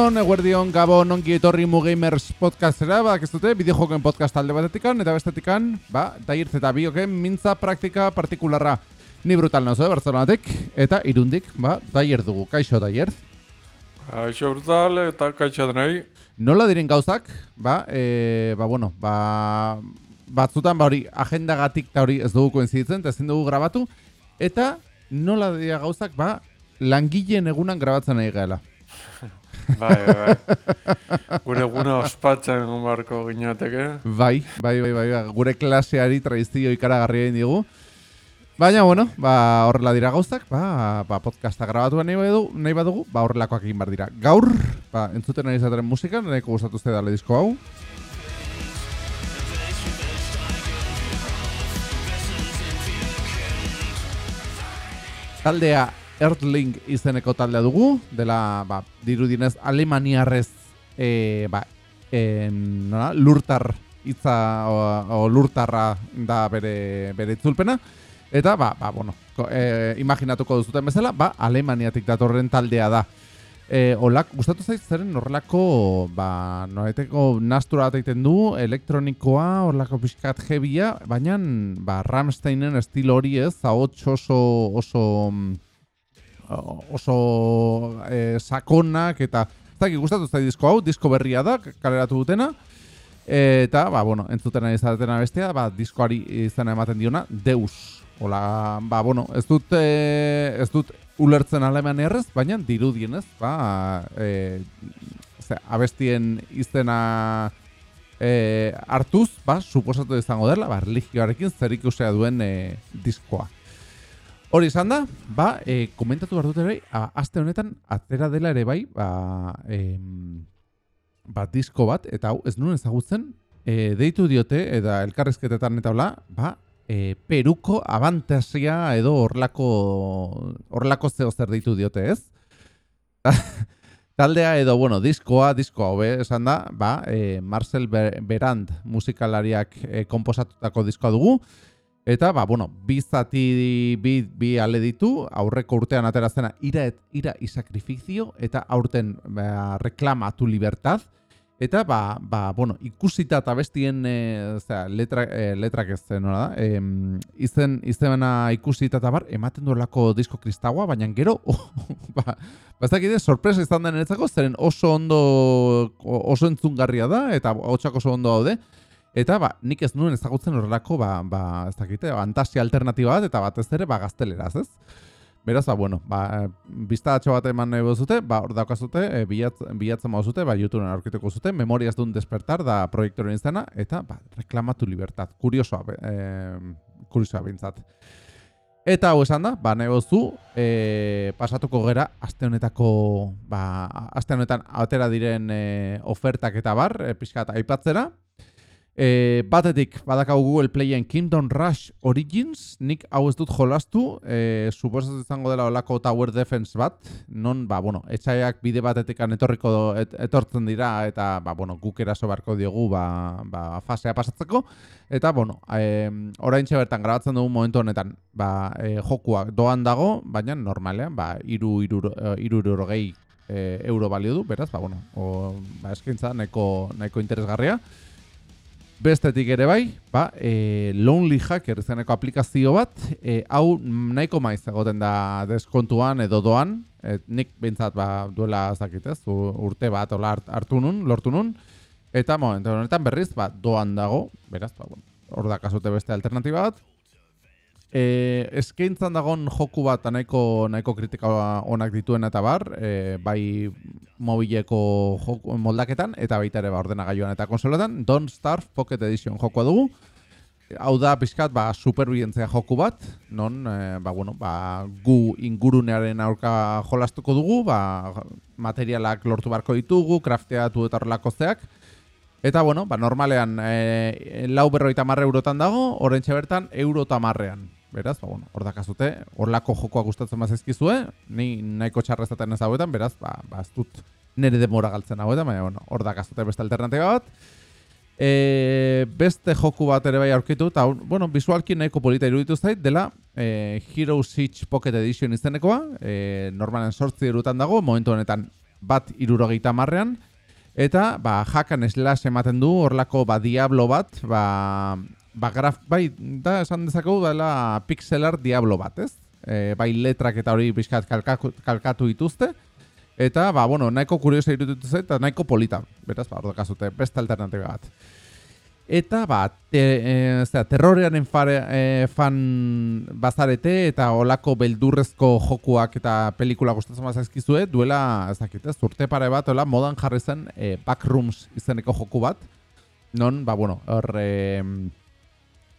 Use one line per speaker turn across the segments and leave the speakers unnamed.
Egunon, eguerdion, gabon, ongi etorri Mugamers podcastera, badak ez dute, bideojoken podcast alde batetikan, eta bestetikan, ba, dairtz eta bioken mintza praktika partikularra. Ni brutal nazo, eh, Barcelonatik, eta irundik, ba, daier dugu, kaixo daier.
Aixo brutal eta kaitxa denei.
Nola diren gauzak, ba, e, ba, bueno, ba, batzutan, ba, hori, agendagatik eta hori ez dugu koinziditzen, eta ezin dugu grabatu, eta nola dira gauzak, ba, langileen egunan grabatzen nahi gaela.
Bai, bai. Gure guna ospatzen barko ginateke.
Bai, bai, bai, bai, bai, gure klaseari tradizio ikaragarria egin digu. Baina, bueno, ba, horrela dira gauzak, ba, ba, podcasta grabatu nahi badugu, nahi badugu, ba, horrelakoak egin dira. Gaur, ba, entzuten ari zateren musika, nahiko gustatu zede dale disko hau. Taldea Earthling izeneko taldea dugu, dela, ba, dirudinez Alemaniarrez, e, ba, en, nola, lurtar hitza o, o lurtarra da bere, bere itzulpena. Eta, ba, ba bueno, e, imaginatuko duzuten bezala, ba, Alemaniatik datorren taldea da. E, olak, gustatu zaiz zeren horrelako, ba, noreteko nastura bat egiten du, elektronikoa, horrelako pixkat jebia, baina, ba, Ramsteinen estilo hori ez, ahots oso, oso, mm, oso e, sakonak, eta, ez dakit, gustatu zaiz disko hau, disko berria da, kaleratu dutena, eta, ba, bueno, entzuten ari zatena bestea, ba, diskoari izena ematen diona, Deus. Hola, ba, bueno, ez dut, e, ez dut ulertzen aleman errez, baina dirudienez, ba, e, ze, abestien izena e, hartuz, ba, suposatu izango dela, ba, religioarekin zer ikusea duen e, diskoa. Hori izan da, ba, e, komentatu behar dut ere, aste honetan atera dela ere bai, ba, em, ba, disko bat, eta hau ez nuen ezagutzen, e, deitu diote, eta elkarrizketetan eta hola, ba, e, Peruko abantasia edo horrelako horrelako zeo zer deitu diote, ez? Taldea edo, bueno, diskoa, diskoa hobe esan da, ba, e, Marcel Ber- Berand musikalariak e, komposatutako diskoa dugu, eta, ba, bueno, bi zati, bi, bi ale ditu, aurreko urtean atera zena, ira, et, ira sacrificio, eta aurten ba, reclama tu libertad, Eta, ba, ba, bueno, ikusita eta bestien, e, zera, letra, e, letrak ez zen, da, e, izen, izena ikusita eta bar, ematen duelako disko kristaua, baina gero, ba, ba, ez dakide, sorpresa izan den eretzako, zeren oso ondo, oso entzungarria da, eta hotxak oso ondo daude, eta, ba, nik ez nuen ezagutzen horrelako, ba, ba, ez dakite, fantasia alternatiba bat, eta batez ere, ba, gazteleraz, ez? Beraz, ba, bueno, ba, biztatxo bat eman nahi zute, ba, hor daukazute, e, bilatz, bilatzen zute, ba, YouTubeen aurkituko zute, Memorias dun despertar da proiektoren izena, eta, ba, reklamatu libertad, kuriosoa, e, kuriosoa bintzat. Eta hau esan da, ba, nahi bozu, e, pasatuko gera, aste honetako, ba, aste honetan atera diren e, ofertak eta bar, e, pixka eta aipatzera, E, batetik badakau Google Playen Kingdom Rush Origins, nik hau ez dut jolastu, e, suposatu izango dela olako Tower Defense bat, non, ba, bueno, etxaiak bide batetik etorriko et, etortzen dira, eta, ba, bueno, guk eraso barko diogu, ba, ba, fasea pasatzeko, eta, bueno, e, orain bertan grabatzen dugu momentu honetan, ba, e, jokua doan dago, baina normalean, ba, iru, iru, iru, iru, gehi e, euro balio du, beraz, ba, bueno, o, ba, eskaintza nahiko, nahiko interesgarria. Bestetik ere bai, ba, e, Lonely Hacker izeneko aplikazio bat, e, hau nahiko maiz egoten da deskontuan edo doan, e, nik behintzat ba, duela zakitez, urte bat ola hart- hartu nun, lortu nun, eta momentu honetan berriz, ba, doan dago, beraz, ba, hor da kasute beste alternatiba bat. E, eskaintzan dagon joku bat nahiko, nahiko kritika onak dituen eta bar, e, bai mobileko joku, moldaketan, eta baita ere ba, ordenagailuan eta konsoletan, Don't Starve Pocket Edition jokoa dugu. Hau da pixkat ba, superbientzia joku bat, non e, ba, bueno, ba, gu ingurunearen aurka jolastuko dugu, ba, materialak lortu barko ditugu, crafteatu eta horrelako zeak, Eta, bueno, ba, normalean e, lau berroita marre eurotan dago, orentxe bertan euro tamarrean. Beraz, ba, bueno, hor dakazute, horlako jokoa gustatzen mazizkizue, ni nahiko txarrezaten ez hauetan, beraz, ba, ba, ez dut nire demora galtzen hauetan, baina, bueno, hor dakazute beste alternatiba bat. E, beste joku bat ere bai aurkitu, eta, bueno, visualki nahiko polita iruditu zait, dela e, Hero Siege Pocket Edition izenekoa, e, normalen sortzi erutan dago, momentu honetan bat irurogeita marrean, eta, ba, hakan slash ematen du, horlako, ba, Diablo bat, ba, ba, graf, bai, da, esan dezakegu, dela pixelar Diablo bat, ez? E, bai, letrak eta hori pixkat kalkatu, kalkatu dituzte, Eta, ba, bueno, nahiko kuriosa iruditu zait, eta nahiko polita. Beraz, ba, ordo kasute, beste alternatiba bat. Eta, ba, te, e, zera, terrorearen fare, e, fan bazarete eta olako beldurrezko jokuak eta pelikula gustatzen mazazkizue, duela, ez dakit, urte pare bat, ola, modan jarri zen e, Backrooms izeneko joku bat. Non, ba, bueno, hor, e,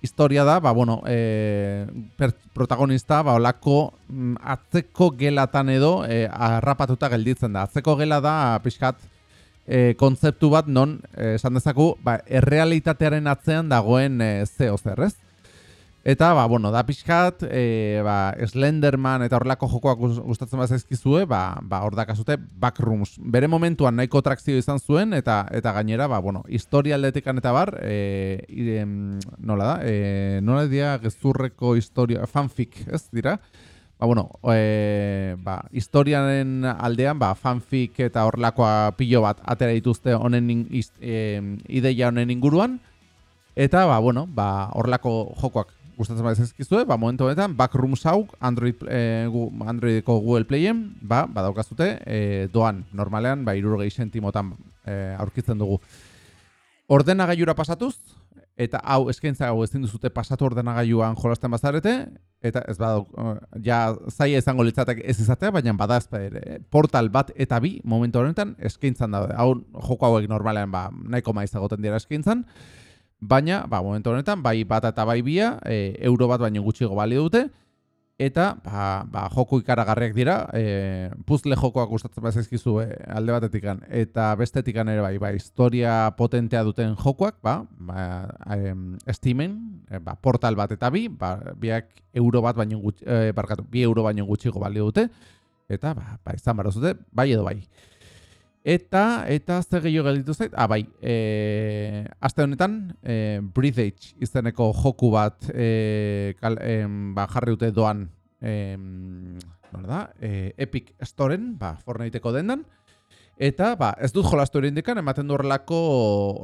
historia da, ba, bueno, e, per, protagonista, ba, olako mm, atzeko gelatan edo e, arrapatuta gelditzen da. Atzeko gela da, pixkat, e, kontzeptu bat non, esan dezaku, ba, errealitatearen atzean dagoen e, zeo zer, ez? Eta, ba, bueno, da pixkat, e, ba, Slenderman eta horrelako jokoak gustatzen bat zaizkizue, ba, ba, hor dakazute, Backrooms. Bere momentuan nahiko trakzio izan zuen, eta eta gainera, ba, bueno, historia aldetikan eta bar, e, e, nola da, e, nola dira gezurreko historia, fanfic, ez dira? Ba, bueno, e, ba, historiaren aldean, ba, fanfic eta horrelakoa pilo bat atera dituzte honen e, ideia honen inguruan, Eta, ba, bueno, ba, horrelako jokoak gustatzen bada ezkizue, ba momentu honetan Backrooms hau Android eh, Androideko Google Playen, ba badaukazute eh, doan normalean ba 60 sentimotan eh, aurkitzen dugu. Ordenagailura pasatuz eta hau eskaintza hau ezin duzute pasatu ordenagailuan jolasten bazarete eta ez bada eh, ja zaia izango litzatek ez izatea, baina bada ere portal bat eta bi momentu honetan eskaintzan daude. Hau joko hauek normalean ba nahiko maiz egoten dira eskaintzan. Baina, ba, momentu honetan, bai bat eta bai bia, e, euro bat baino gutxigo bali dute, eta ba, ba, joku ikaragarriak dira, e, puzle jokoak gustatzen bat ezkizu e, alde batetik eta bestetik ere bai, ba, historia potentea duten jokoak, ba, ba, e, estimen, e, ba, portal bat eta bi, ba, biak euro bat baino gutxi, e, barkatu, bi euro baino gutxigo bali dute, eta ba, ba izan barra bai edo bai. Eta, eta ze gehiago gelditu zait, ah, bai, e, aste honetan, e, Breathe Age izeneko joku bat e, kal, e, ba, jarri dute doan e, da, e, Epic Storen, ba, Fortniteko dendan, eta ba, ez dut jolastu indikan, ematen du horrelako,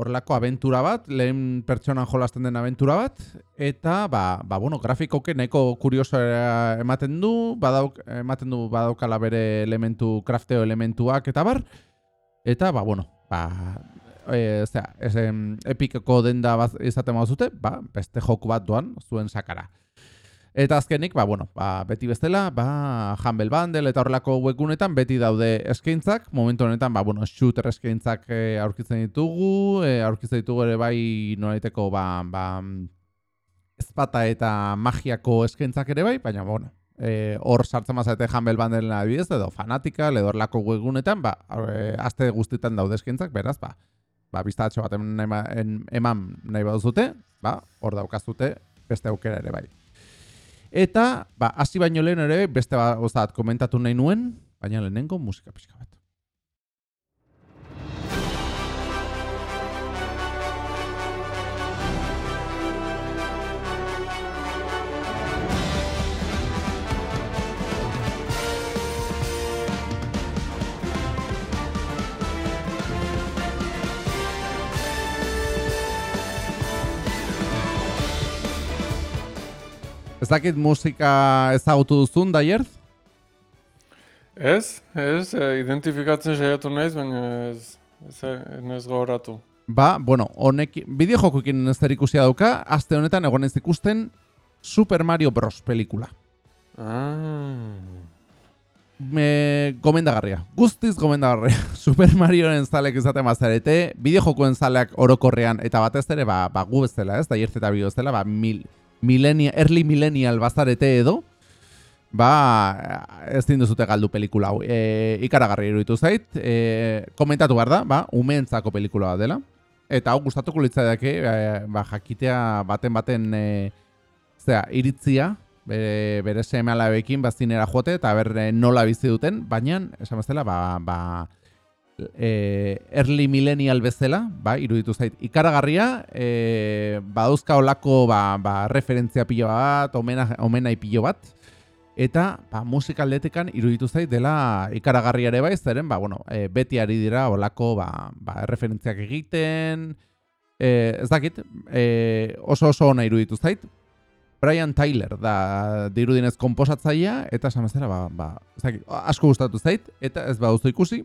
horrelako aventura bat, lehen pertsonan jolasten den aventura bat, eta, ba, ba bueno, grafikoke nahiko kurioso ematen du, badauk, ematen du badaukala bere elementu, crafteo elementuak, eta bar, Eta, ba, bueno, ba, e, zera, esen epikeko denda baz, izaten zute, ba, beste joku bat duan zuen sakara. Eta azkenik, ba, bueno, ba, beti bestela, ba, Humble Bundle eta horrelako webgunetan beti daude eskaintzak, momentu honetan, ba, bueno, shooter eskaintzak e, aurkitzen ditugu, e, aurkitzen ditugu ere bai noraiteko, ba, ba, ezpata eta magiako eskaintzak ere bai, baina, bueno, Eh, hor e, sartzen mazate Humble Bundle adibidez edo Fanatica edo horlako webunetan ba e, aste guztietan daude eskintzak beraz ba ba biztatxo bat eman nahi baduzute ba hor daukazute beste aukera ere bai. Eta ba hasi baino lehen ere beste bat komentatu nahi nuen baina lehenengo musika pixka bat Ez dakit musika ezagutu duzun, Daierz?
Ez, ez, eh, identifikatzen saiatu naiz, baina ez, ez, ez gauratu.
Ba, bueno, honek, bideo jokoekin ez ikusia dauka, aste honetan egon ez ikusten Super Mario Bros. pelikula.
Ah.
Me, gomendagarria, guztiz gomendagarria. Super Marioren zalek izaten mazarete, bideo jokoen zaleak orokorrean, eta batez ere, ba, ba gu bezala, ez, Daierz eta bideo bezala, ba, mil, millennial, early millennial bazarete edo, ba, ez dinduzute galdu pelikula hau. E, ikaragarri iruditu zait, e, komentatu behar da, ba, umeentzako pelikula dela. Eta hau gustatuko litzaiake, e, ba, jakitea baten baten e, zera, iritzia, bere, bere seme alabekin bazinera jote eta ber eh, nola bizi duten, baina, esan bezala, ba, ba, e, early millennial bezala, ba, iruditu zait, ikaragarria, e, badauzka olako ba, ba, referentzia pilo bat, omena, omena pilo bat, eta ba, musika aldetekan iruditu zait dela ikaragarria ere bai, zeren, ba, bueno, e, beti ari dira olako ba, ba, referentziak egiten, e, ez dakit, e, oso oso ona iruditu zait, Brian Tyler da dirudinez komposatzailea eta esan bezala ba, ba, ez dakit, asko gustatu zait eta ez baduzu ikusi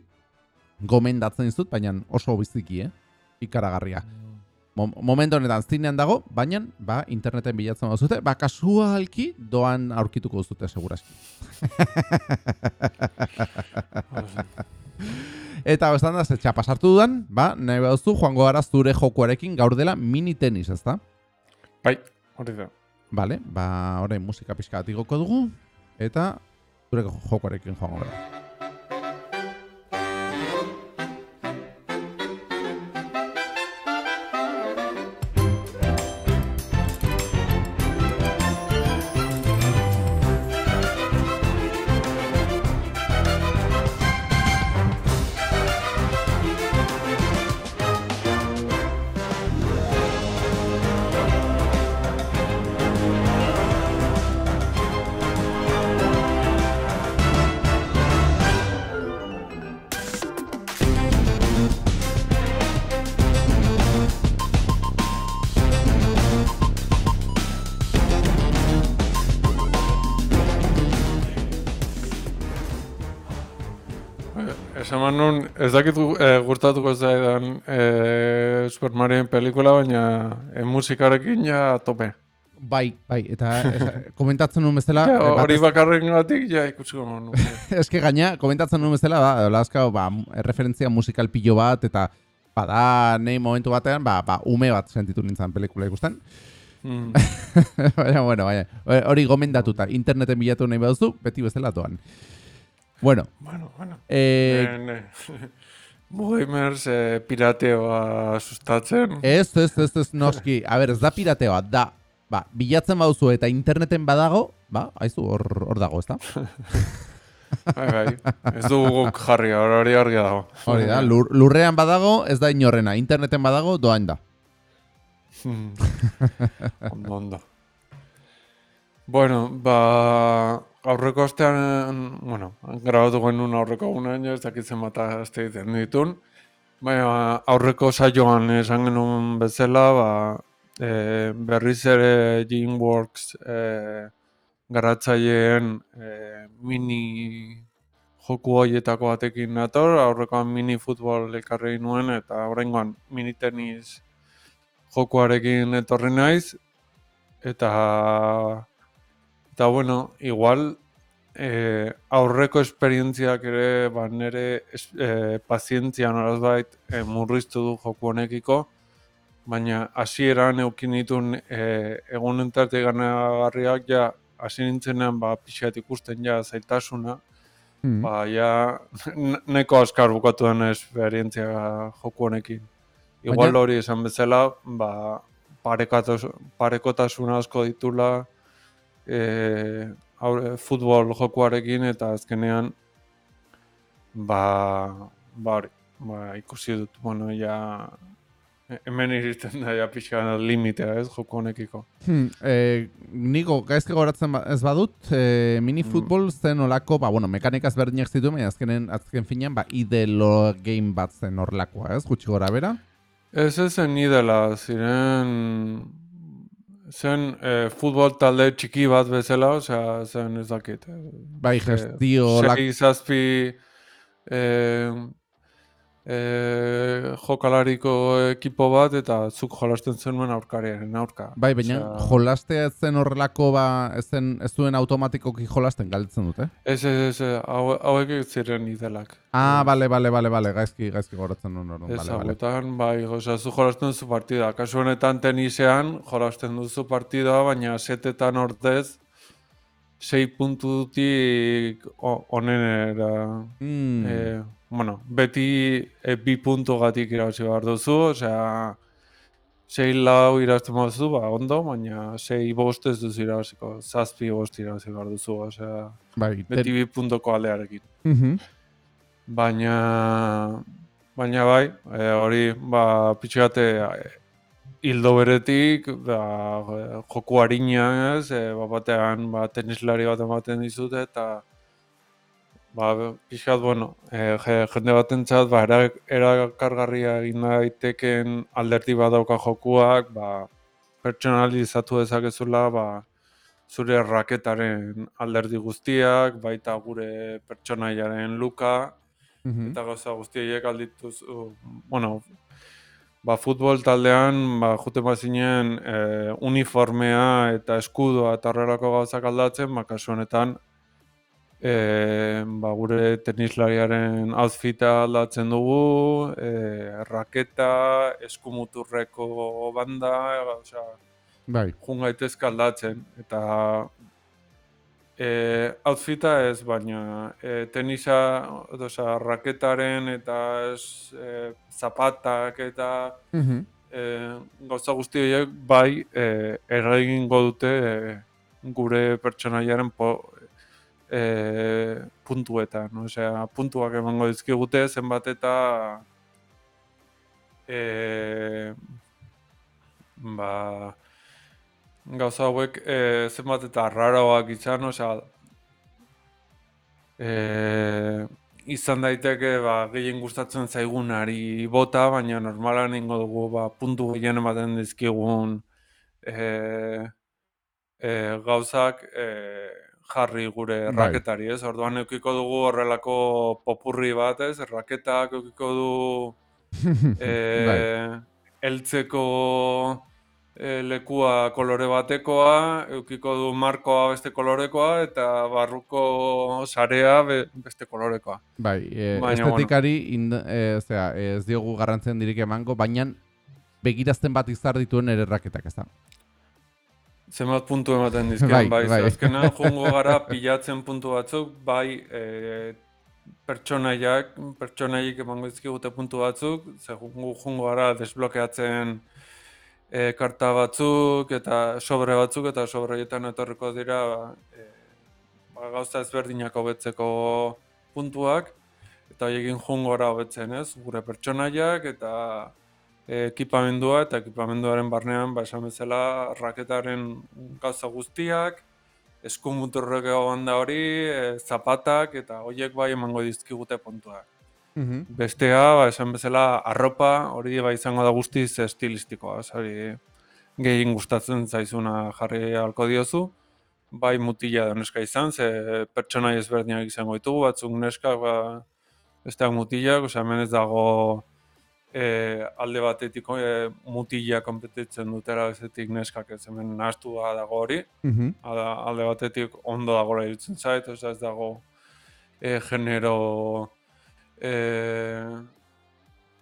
gomendatzen dizut, baina oso biziki, eh? Ikaragarria. Mo momentu honetan zinean dago, baina ba, interneten bilatzen bazute, ba, kasualki doan aurkituko duzute seguraski. Eta bestan da, zetxa pasartu dudan, ba, nahi baduzu, joango gara zure jokuarekin gaur dela mini tenis, ezta?
Bai, hori da.
Vale, ba, orain musika igoko dugu, eta zure jokuarekin joango gara.
Esan nun, ez dakit e, gustatuko zaidan e, Super Mario pelikula, baina e, musikarekin ja tope.
Bai, bai, eta esa, komentatzen nuen bezala...
Ja, hori bakarren gatik, ja, ikutsiko nun.
Eske gaina, komentatzen nuen bezala, ba, olazka, ba, referentzia musikal pilo bat, eta bada, nei momentu batean, ba, ba, ume bat sentitu nintzen pelikula ikusten.
Mm.
baina, bueno, baina, hori gomendatuta, interneten bilatu nahi baduzu, beti bezala doan. Bueno,
bueno, bueno.
eh,
En, eh, Gamers eh, pirateoa sustatzen.
ez, ez, ez, ez, noski, a ber, ez da pirateoa, da, ba, bilatzen baduzu eta interneten badago, ba, haizu, hor, hor dago, ez da?
Bai, bai. Ez dugu guk jarri, hor- hori argi dago.
Hori da, lur, lurrean badago, ez da inorrena, interneten badago, doain da.
Mm. ondo, ondo. Bueno, ba, aurreko astean, bueno, grabatu genuen aurreko gunean, ez dakitzen bat aste egiten ditun. Baina aurreko saioan esan genuen bezala, ba, e, berriz ere Gameworks e, garatzaileen e, mini joku horietako batekin nator, aurrekoan mini futbol ekarri nuen eta oraingoan mini tenis jokuarekin etorri naiz eta eta bueno, igual eh, aurreko esperientziak ere ba nere es, eh, pazientzia norazbait eh, murriztu du joku honekiko baina hasieran eukin ditun eh, egun entarte ganagarriak ja hasi nintzenean ba pixat ikusten ja zailtasuna
Mm.
ba ja n- nahiko askar bukatu den esperientzia joku honekin. Igual
Baina-
hori esan bezala, ba, parekatos, parekotasun asko ditula e, aurre, futbol jokuarekin eta azkenean ba, ba hori, ba, ikusi dut, bueno, ja hemen iristen da ja pixka limitea, ez, joku honekiko.
Hmm, eh, niko gaizke goratzen ba- ez badut, eh, mini futbol zen olako, ba, bueno, mekanikaz berdinak zituen, baina azkenen, azken finean, ba, idelo game bat zen horlakoa, ez, gutxi gora bera.
Ez ez zen ni dela, ziren zen eh, futbol talde txiki bat bezala, osea, zen ez dakit. eh,
Bai,
ze-
gestio, lak,
sei zazpi eh, eh, jokalariko ekipo bat eta zuk jolasten zenuen aurkariaren aurka.
bai, baina
Osea,
jolastea ez zen horrelako, ba, ez zen, ez duen automatikoki jolasten galditzen dute.
Ez, ez, ez, hau- hauek ez ziren idelak.
Ah, bale, bale, bale, bale, gaizki, gaizki goratzen nuen orduan,
Ez
bale, bale.
hauetan, bai, osea, zu jolasten duzu partida. Kasu honetan tenisean, jolasten duzu partida, baina setetan ordez, sei puntutik o- onenera.
Mm.
Eh, bueno, beti e, bi puntugatik irabazi behar duzu, osea, sei lau irazten baduzu, ba, ondo, baina sei bost ez duzu irabaziko, zazpi bost irabazi behar duzu, osea,
Bai,
beti bi puntoko aldearekin.
Mhm.
Baina, baina bai, e, hori, ba, pixkate, e, hildo beretik, ba, joku harina ez, e, ba, batean, ba, tenislari bat ematen dizute, eta, ba, pixkat, bueno, e, je- jende batentzat, ba, era, erakargarria egin daiteken alderdi bat dauka jokuak, ba, pertsonalizatu dezakezula, ba, zure raketaren alderdi guztiak, baita gure pertsonaiaren luka,
Mhm.
eta gauza guztiek aldituz, uh, bueno, ba, futbol taldean, ba, juten bazinen e, uniformea eta eskudoa eta horrelako gauzak aldatzen, ba, kasu honetan, e, ba, gure tenislariaren outfita aldatzen dugu, e, raketa, eskumuturreko banda, osea,
Bai.
jun gaitezke aldatzen, eta e, outfita ez, baina e, tenisa, osea, raketaren eta ez, e, zapatak eta
Mhm.
e, gauza guzti horiek bai e, eragingo dute e, gure pertsonaiaren po, e, puntuetan, osea, puntuak emango dizkigute zenbat eta e, ba, gauza hauek e, zenbat eta raroak izan, osea, e, izan daiteke ba, gehien gustatzen zaigunari bota, baina normalan ingo dugu ba, puntu gehien ematen dizkigun e, e, gauzak e, jarri gure
Bai.
raketari, ez? Orduan eukiko dugu horrelako popurri bat, ez? Raketak eukiko du e,
Bai.
eltzeko e, lekua kolore batekoa, eukiko du markoa beste kolorekoa, eta barruko sarea be- beste kolorekoa.
Bai, e,
Baina,
estetikari ind, e, zera, ez diogu garrantzen dirik emango, baina begirazten bat izar dituen ere raketak, ez da?
Zenbat puntu ematen dizkion,
Bai,
bai,
bai.
azkenan jongo gara pilatzen puntu batzuk, bai e, pertsonaiak, pertsonaiek emango dizkigute puntu batzuk, ze jongo, jongo gara desblokeatzen e, karta batzuk eta sobre batzuk, eta sobre horietan etorriko dira ba, e, ba, gauza ezberdinak hobetzeko puntuak, eta horiekin jongo gara hobetzen, ez? Gure pertsonaiak eta ekipamendua eta ekipamenduaren barnean, ba, esan bezala, raketaren gauza guztiak, eskumuturrek banda hori, e, zapatak, eta horiek bai emango dizkigute puntuak.
Mhm.
Bestea, ba, esan bezala, arropa, hori bai izango da guztiz estilistikoa, hori gehien gustatzen zaizuna jarri halko diozu, bai mutila da neska izan, ze pertsonai ezberdinak izango ditugu, batzuk neska, ba, besteak mutilak, osea, hemen ez dago e, alde batetik e, mutila kompetitzen dutera bezetik neskak ez hemen nahastua dago hori,
Mhm.
Hala, alde batetik ondo dagoela iruditzen zait, osea ez dago e, genero e,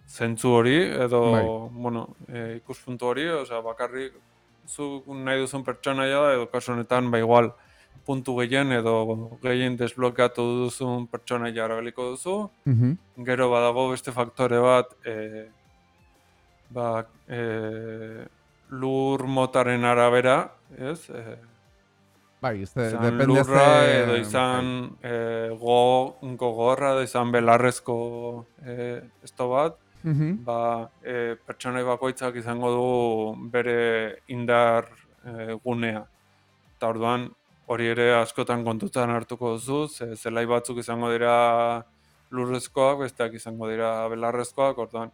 zentzu hori, edo,
Bai.
bueno, e, ikuspuntu hori, osea bakarrik zu nahi duzun pertsonaia da, edo kasu honetan, ba igual, puntu gehien edo gehien desblokeatu duzun pertsonaia erabiliko duzu,
Mhm.
Gero badago beste faktore bat, e, ba, e, lur motaren arabera, ez? E,
Bai,
izan
depende
lurra
ze...
edo izan e, go, gogorra edo izan belarrezko e, esto bat,
Bai. Mhm.
ba, e, pertsonai bakoitzak izango du bere indar e, gunea. Eta orduan hori ere askotan kontutan hartuko duzu, ze zelai batzuk izango dira lurrezkoak, besteak izango dira belarrezkoak, orduan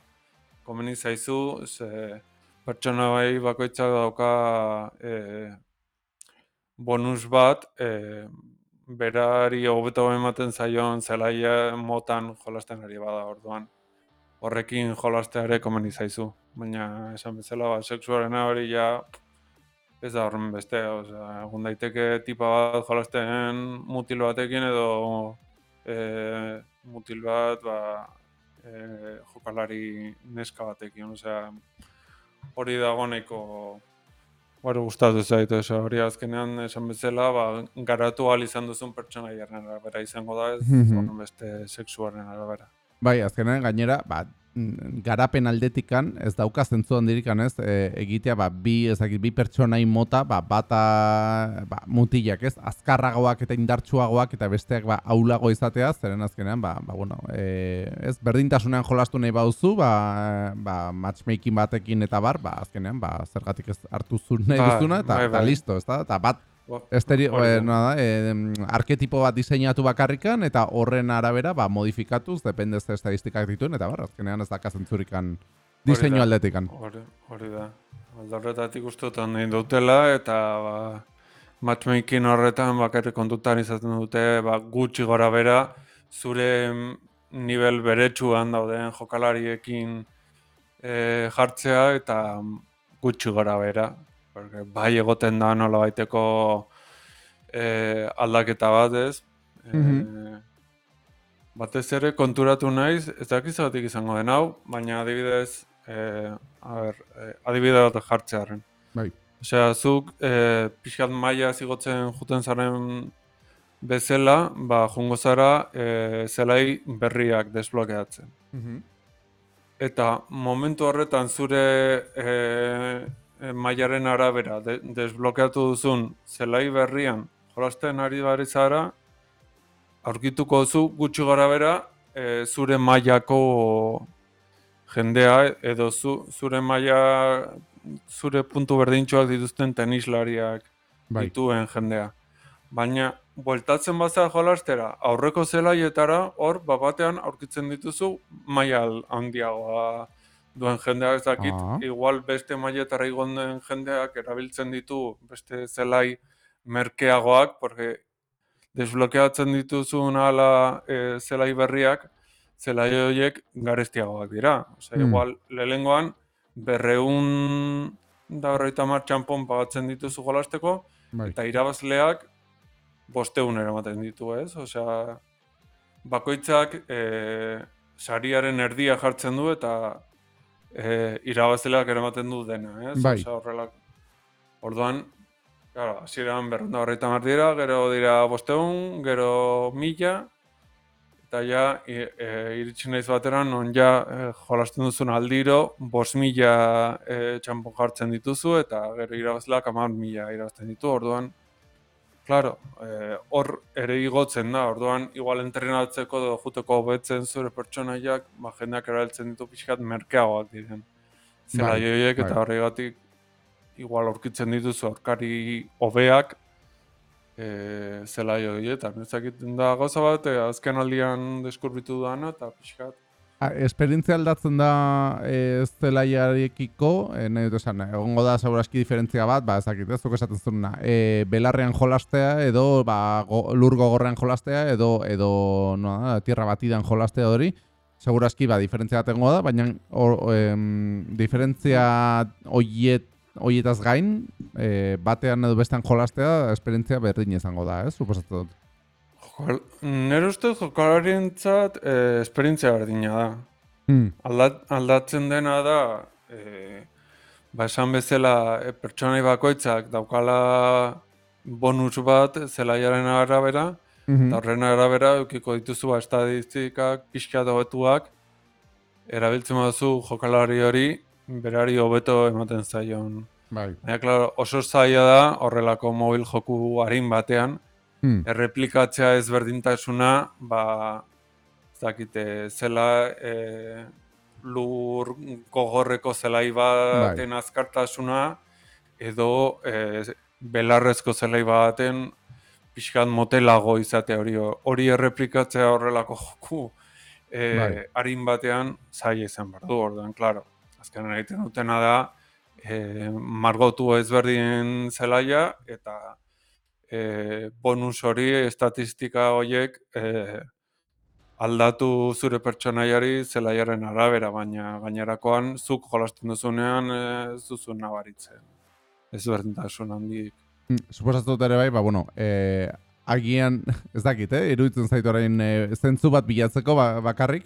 komeni zaizu, ze pertsona bai bakoitzak dauka e, bonus bat, e, berari hobeto ematen zaion zelaia motan jolasten ari bada orduan. Horrekin jolastea ere komeni zaizu. Baina esan bezala, ba, sexuarena hori ja ez da horren beste, osea, egun daiteke tipa bat jolasten mutil batekin edo e, mutil bat ba, e, jokalari neska batekin, osea, hori dago nahiko Bueno, gustatu zait, osea, hori azkenean esan bezala, ba, garatu ahal izan duzun pertsonaiaren arabera izango da, ez
Mhm.
horren beste sexuaren arabera.
Bai, azkenean gainera, ba, mm, garapen aldetikan ez dauka zentzu handirikan ez? E, egitea ba, bi ezakit bi pertsonai mota ba, bata ba, mutilak ez? Azkarragoak eta indartsuagoak eta besteak ba aulago izatea zeren azkenean ba, ba bueno e, ez? Berdintasunean jolastu nahi bauzu ba, ba matchmaking batekin eta bar ba azkenean ba zergatik ez hartu zu nahi
Ba,
duzuna eta,
bai,
eta
bai.
listo ezta? Eta bat
Ba,
Estereo, eh, nada, em, arketipo bat diseinatu bakarrikan eta horren arabera ba, modifikatuz, depende ze estadistikak dituen, eta barra, azkenean ez daka zentzurikan diseinu aldetikan.
Hori, hori da. Uste dut nahi dutela, eta ba, matchmaking horretan bakarrik kontutan izaten dute ba, gutxi gora bera, zure nivel beretsuan dauden jokalariekin e, jartzea eta gutxi gora bera. Bai egoten da nola baiteko e, aldaketa bat ez. E,
Mhm.
Batez ere konturatu naiz, ez dakit zagatik izango den hau, baina adibidez, e, a ber, e, adibide bat jartzearen.
Bai.
Osea, zuk e, pixkat maila zigotzen juten zaren bezala, ba, jungo zara e, zelai berriak desblokeatzen. Eta momentu horretan zure e, e, mailaren arabera de, desblokeatu duzun zelai berrian jolasten ari bari zara, aurkituko duzu gutxi gara bera e, zure mailako jendea edo zu, zure maila zure puntu berdintxoak dituzten tenislariak
Bai.
dituen jendea. Baina, bueltatzen baza jolastera, aurreko zelaietara, hor, babatean aurkitzen dituzu maila handiagoa duen jendea ez dakit,
Ah.
igual beste mailetara igonden jendeak erabiltzen ditu beste zelai merkeagoak, porque desblokeatzen dituzun ala e, zelai berriak, zelai horiek garestiagoak dira. Osea,
Hmm.
igual, lehengoan, berreun da horreita mar txampon pagatzen dituzu jolasteko,
Bai.
eta irabazleak bosteun eramaten ditu, ez? Osea, bakoitzak e, sariaren erdia jartzen du eta e, irabazleak eramaten du dena, ez?
Bai.
Osea, horrelak. Orduan, claro, hasieran berrunda horreita mar dira, gero dira bosteun, gero mila, eta ja, i, e, iritsi naiz batera, non ja e, jolasten duzun aldiro, bost mila e, txampon jartzen dituzu, eta gero irabazleak amar mila irabazten ditu, orduan, Claro, eh, hor ere igotzen da, orduan igual entrenatzeko edo juteko hobetzen zure pertsonaiak, ba, jendeak erabiltzen ditu pixkat merkeagoak diren.
Bai,
joiek eta
bai.
horregatik igual aurkitzen dituzu aurkari hobeak e, zela joietan. Ez dakiten da gauza bat, e, azken aldian deskurbitu dana eta pixkat.
Esperientzia aldatzen da e, ez zelaiarekiko, e, nahi dut esan, egongo da segurazki diferentzia bat, ba, ez duk esaten zuruna, e, belarrean jolastea, edo ba, go, lur gogorrean jolastea, edo, edo no, da, tierra batidan jolastea hori, segurazki ba, diferentzia bat da, baina or, em, diferentzia oiet, oietaz gain, e, batean edo bestean jolastea, esperientzia berdin izango da, ez? Suposatzen dut.
Jokal, nire uste jokalarientzat e, esperientzia berdina da.
Hmm.
Aldat, aldatzen dena da, e, ba esan bezala e, pertsonai bakoitzak daukala bonus bat zelaiaren arabera,
Mhm.
eta horren arabera eukiko dituzu ba, estadistikak pixka hobetuak, erabiltzen baduzu jokalari hori, berari hobeto ematen zaion.
Bai.
Baina, klaro, oso zaila da horrelako mobil joku harin batean,
Hmm.
erreplikatzea ezberdintasuna, ba, ez dakite, zela e, lur gogorreko zelai baten azkartasuna, edo e, belarrezko zelai baten pixkat motelago izate hori. Hori erreplikatzea horrelako joku e,
Bai.
harin batean zaila izan behar du, orduan, klaro. Azkenean egiten dutena da, e, margotu ezberdin zelaia, eta e, bonus hori, estatistika horiek e, aldatu zure pertsonaiari zelaiaren arabera, baina gainerakoan zuk jolasten duzunean e, ez duzu nabaritzen. Ez berdintasun handik.
Mm, Suposatu ere bai, ba, bueno, eh, agian, ez dakit, eh, iruditzen zaitu orain eh, zentzu bat bilatzeko ba, bakarrik,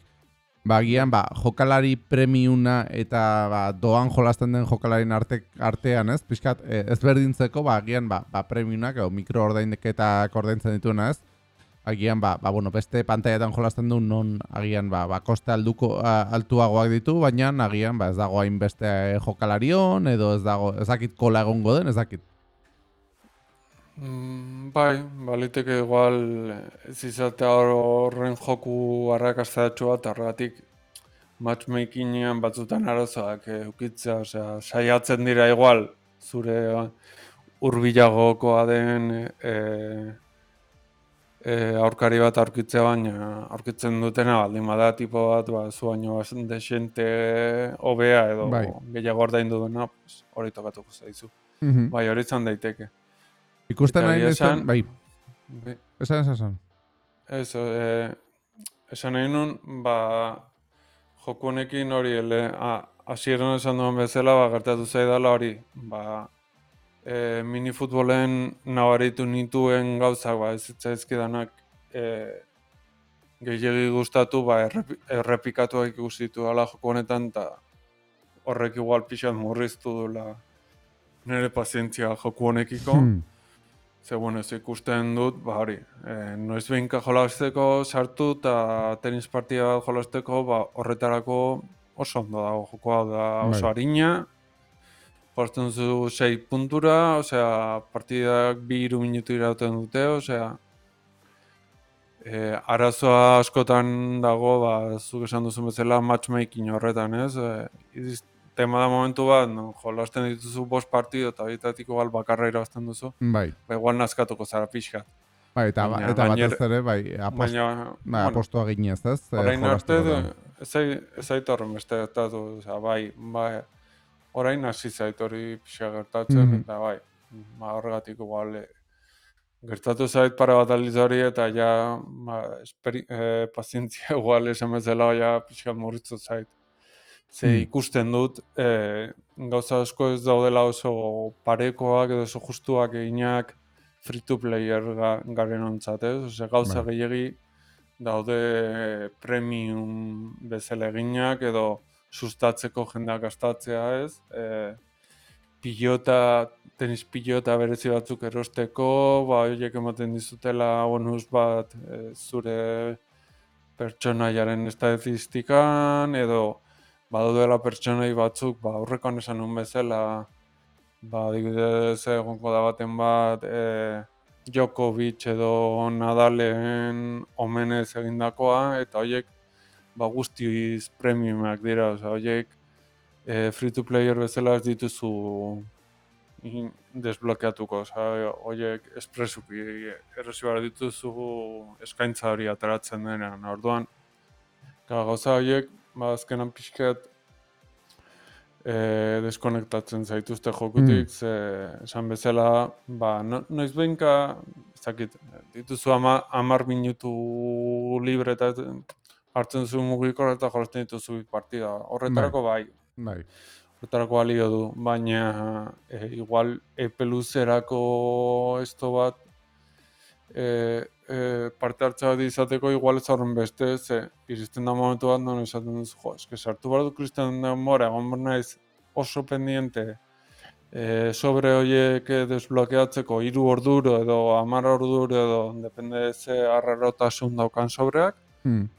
ba, agian, ba, jokalari premiuna eta ba, doan jolasten den jokalarien arte, artean, ez, pixkat, eh, ez berdintzeko, ba, ba, ba premiunak, edo mikro ordaindeketak ordaintzen dituena, ez, agian ba, ba, bueno, beste pantailetan jolasten du non agian ba, ba koste alduko a, altuagoak ditu, baina agian ba ez dago hain beste jokalarion edo ez dago ez dakit kola egongo den, ez dakit.
Mm, bai, baliteke igual ez izatea horren joku arrakastatxo bat, horregatik matchmakingean batzutan arazoak eh, ukitzea, osea, saiatzen dira igual zure hurbilagokoa den e, e, aurkari bat aurkitzea baina aurkitzen dutena baldin bada tipo bat ba zu baino desente hobea edo
Bai.
gehiago ordaindu duena pues hori tokatuko zaizu.
Mhm.
Bai, hori izan daiteke.
Ikusten nahi esan, bai, esan esan esan.
Ez, e, esan nahi nun, ba, joku honekin hori, ele, a, hasieran esan duen bezala, ba, gertatu zaidala hori, ba, e, minifutbolen nabaritu nituen gauzak, ba, ez zitzaizkidanak e, gehiagi gustatu, ba, errepi, errepikatuak ikustitu ala joku honetan, eta horrek igual pixat murriztu dula nire pazientzia joku honekiko.
Hmm.
Ze, bueno, ez ikusten dut, ba hori, e, noiz behinka jolasteko sartu eta tenis partida bat jolasteko, ba, horretarako oso ondo dago jokoa da oso
Bai.
harina. Jolasten duzu 6 puntura, osea, partidak bi iru minutu irauten dute, osea, e, arazoa askotan dago, ba, zuk esan duzu bezala matchmaking horretan, ez? E, tema da momentu bat, no, jolasten dituzu bost partido eta horietatik igual bakarra irabazten duzu
Bai,
ba, igual nazkatuko zara pixka.
bai, eta,
Baina-
eta batez ere, bai, apost,
Baina,
bai,
bueno,
apostua ginez, ez? eh,
orain arte, ez horren beste gertatu, osea, bai, bai, orain hasi zait hori pixka gertatzen,
Mhm.
eta bai, ba, horregatik igual, eh, gertatu zait pare bat aldiz hori, eta ja, ba, esperi, eh, pazientzia igual esan bezala, ja, pixka murritzu zait. Ze
Mm.
ikusten dut, eh, gauza asko ez daudela oso parekoak edo oso justuak eginak free to player ga, garen ontzat, ez? Ose, gauza
Bai.
gehiagi daude premium bezala eginak edo sustatzeko jendeak gastatzea, ez? E, pilota, tenis pilota berezi batzuk erosteko, ba, horiek ematen dizutela bonus bat e, zure pertsonaiaren estatistikan, edo badaudela pertsonai batzuk, ba, aurrekoan esan nuen bezala, ba, adibidez egongo da baten bat, e, Djokovic edo Nadalen omenez egindakoa, eta horiek ba, guztiz premiumak dira, osea, horiek e, free to player bezala ez dituzu desblokeatuko, osea, horiek espresuki erosi behar dituzu eskaintza hori ateratzen denean, orduan, gauza horiek, ba, azkenan pixkat e, deskonektatzen zaituzte jokutik, ze, esan bezala, ba, no, noiz behinka, ez dakit, dituzu ama, amar minutu libre eta hartzen zu mugikor eta jolasten dituzu partida. Horretarako bai,
Bai,
horretarako balio du, baina e, igual epe luzerako esto bat e, e, parte hartza bat izateko igual ez horren beste, ze iristen da momentu bat non esaten duzu, jo, eske sartu behar du kristen denbora, egon behar naiz oso pendiente e, sobre horiek eh, desblokeatzeko hiru orduro edo hamar orduro edo depende ze arrarotasun daukan sobreak,
hmm.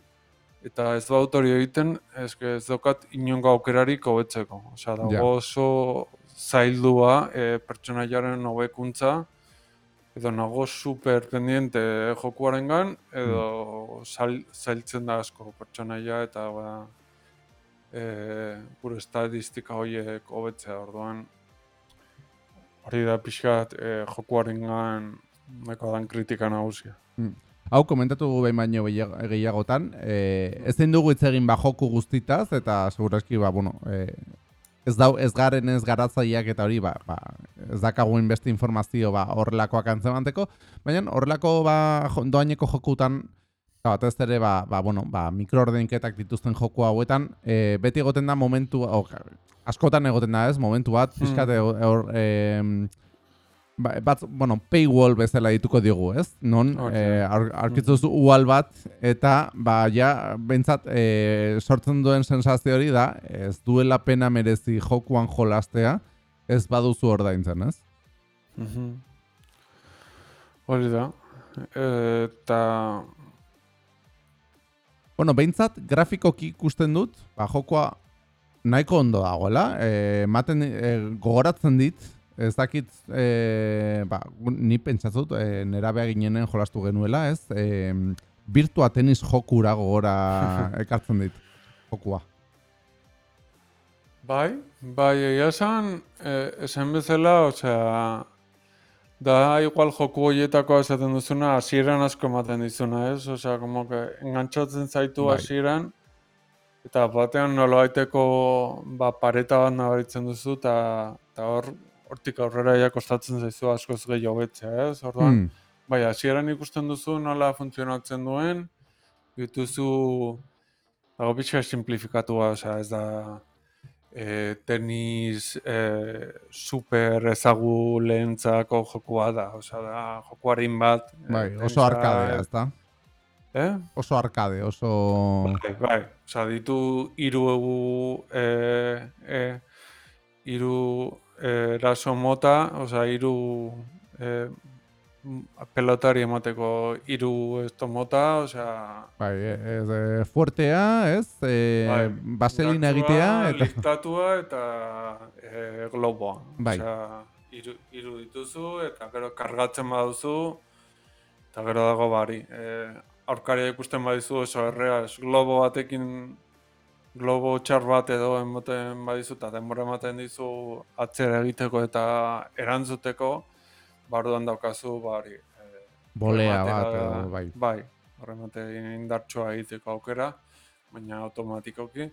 eta ez dut hori egiten, eske ez daukat inongo aukerarik hobetzeko. Osea, dago
Ja.
oso zaildua e, pertsonaiaren hobekuntza, edo nago super pendiente jokuarengan, edo zail, zailtzen da asko pertsonaia eta ba, e, gure estatistika horiek hobetzea orduan. Hori da pixkat e, jokuarengan nahiko dan kritika nagusia.
Hau komentatu dugu behin baino gehiago- gehiagotan, e, ezin dugu hitz egin ba joku guztitaz eta segurazki ba bueno, e, ez dau ez garen ez garatzaileak eta hori ba, ba ez dakagun beste informazio ba horrelakoak antzemanteko, baina horrelako ba doaineko jokutan Eta batez ere, ba, ba, bueno, ba, mikroordenketak dituzten joku hauetan, e, beti egoten da momentu, o, askotan egoten da ez, momentu bat, pixkat hor, em, ba, bat, bueno, paywall bezala dituko diogu, ez? Non,
Hori
e, ual bat, eta, ba, ja, bentsat, e, sortzen duen sensazio hori da, ez duela pena merezi jokuan jolastea, ez baduzu ordaintzen, ez?
Mhm. Hori da. eh, eta
Bueno, behintzat, grafikoki ikusten dut, ba, jokoa nahiko ondo dagoela. E, maten, e, gogoratzen dit, ez dakit, e, ba, ni pentsatzut, e, nera beha ginenen jolastu genuela, ez? E, Virtua tenis jokura gogora ekartzen dit, jokua.
bai, bai, egia esan, eh, esan bezala, osea, da igual joku horietakoa esaten duzuna, hasieran asko ematen dizuna, ez? Osea, como que engantzatzen zaitu
Bai.
hasieran, eta batean nolabaiteko ba, pareta bat nabaritzen duzu, eta hor, hortik aurrera ja kostatzen zaizu askoz gehiago betzea, ez? Orduan,
Hmm,
Bai, hasieran ikusten duzu nola funtzionatzen duen, dituzu dago pixka simplifikatua, osea, ez da e, tenis e, super ezagu lehentzako jokua da, osea, da jokuarin bat. e,
bai,
tenisa-
oso arkadea, ez da?
Eh?
Oso arkade, oso...
Bai, bai, osea, ditu hiru e, e, e, eraso mota, osea, hiru e, pelotari emateko hiru esto mota, osea,
Bai, ez, e, fuertea, ez? E,
Bai, Gantzua,
egitea, eta...
Liftatua eta e, globoa.
Bai.
Osea, hiru, hiru dituzu eta gero kargatzen baduzu eta gero dago bari. E, aurkaria ikusten badizu oso errea, globo batekin globo txar bat edo ematen badizu eta denbora ematen dizu atzera egiteko eta erantzuteko barduan daukazu bari. E,
Bolea bat, edo, bai.
Bai, horremate indartsua egiteko aukera, baina automatikoki.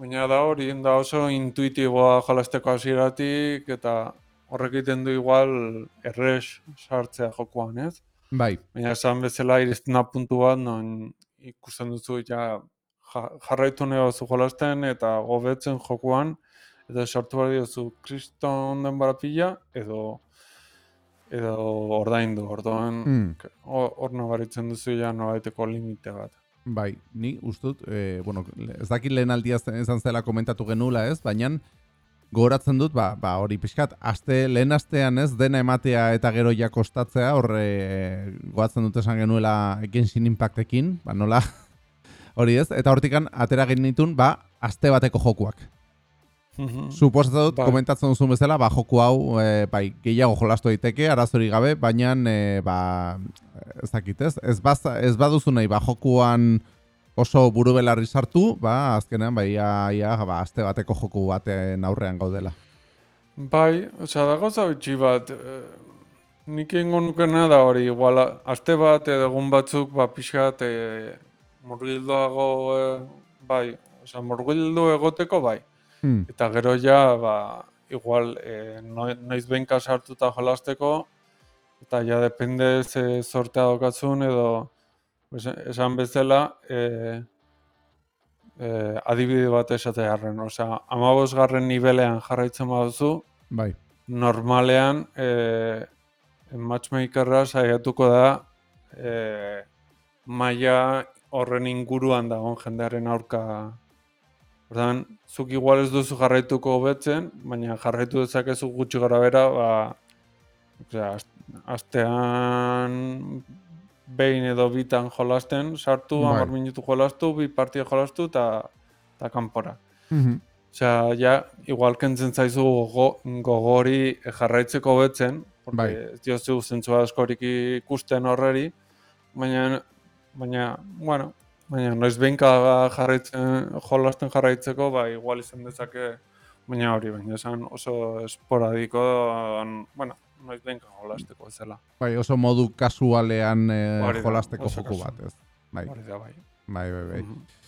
Baina da hori, da oso intuitiboa jolasteko hasieratik eta horrek egiten du igual erres sartzea jokoan, ez?
Bai,
Baina esan bezala iristen puntu bat, non ikusten duzu ja- jarraitu nahi zu jolasten eta gobetzen jokoan, edo sartu behar diozu kriston denbora pila, edo edo ordaindu, orduan
hmm,
hor nabaritzen duzu ja nobaiteko limite bat.
bai, ni ustut, e, bueno, ez dakit lehen aldia izan zela komentatu genula, ez? Baina gogoratzen dut, ba, ba hori pixkat, aste, lehen astean ez, dena ematea eta gero ja kostatzea, hor e, goatzen dut esan genuela Genshin Impactekin, ba nola, hori ez, eta hortikan atera genitun, ba, aste bateko jokuak. Suposatu dut,
Bai.
komentatzen duzun bezala, ba, joku hau, e, bai, gehiago jolastu daiteke, arazorik gabe, baina, e, ba, ez dakit ez, ez, baz, ez baduzu nahi, ba, jokuan oso buru belarri sartu, ba, azkenean, bai, ia, ia, ba, azte bateko joku baten aurrean gaudela.
Bai, osea, da gauza bitxi bat, eh, nik egingo nukena da hori, igual, aste bat edo egun batzuk, ba, pixkat, e, murgildoago, eh, bai, osea, murgildu egoteko, bai.
Hmm,
Eta gero ja, ba, igual, e, no, noiz behinka sartuta jolasteko, eta ja depende ze sortea daukatzun edo pues, esan bezala, e, e, adibide bat esate harren. Osea, amabos garren nivelean jarraitzen baduzu,
bai,
normalean e, matchmakerra saiatuko da e, maila horren inguruan dagoen jendearen aurka Ordan, zuk igual ez duzu jarraituko hobetzen, baina jarraitu dezakezu gutxi gara bera, ba, osea, ast- astean behin edo bitan jolasten, sartu,
Bai.
hamar minutu jolastu, bi partida jolastu, eta eta kanpora.
Mhm.
Osea, ja, igual kentzen zaizu gogo, gogori jarraitzeko betzen, porque
Bai.
ez diozu zentzua askorik ikusten horreri, baina, baina, bueno, baina noiz behinka jarraitzen, jolasten jarraitzeko, ba, igual izan dezake, baina hori, baina esan oso esporadiko, bueno, noiz behinka jolasteko zela.
bai, oso modu kasualean e,
da,
jolasteko joku bat, ez? Bai,
da, bai.
bai, bai, bai.
Mhm.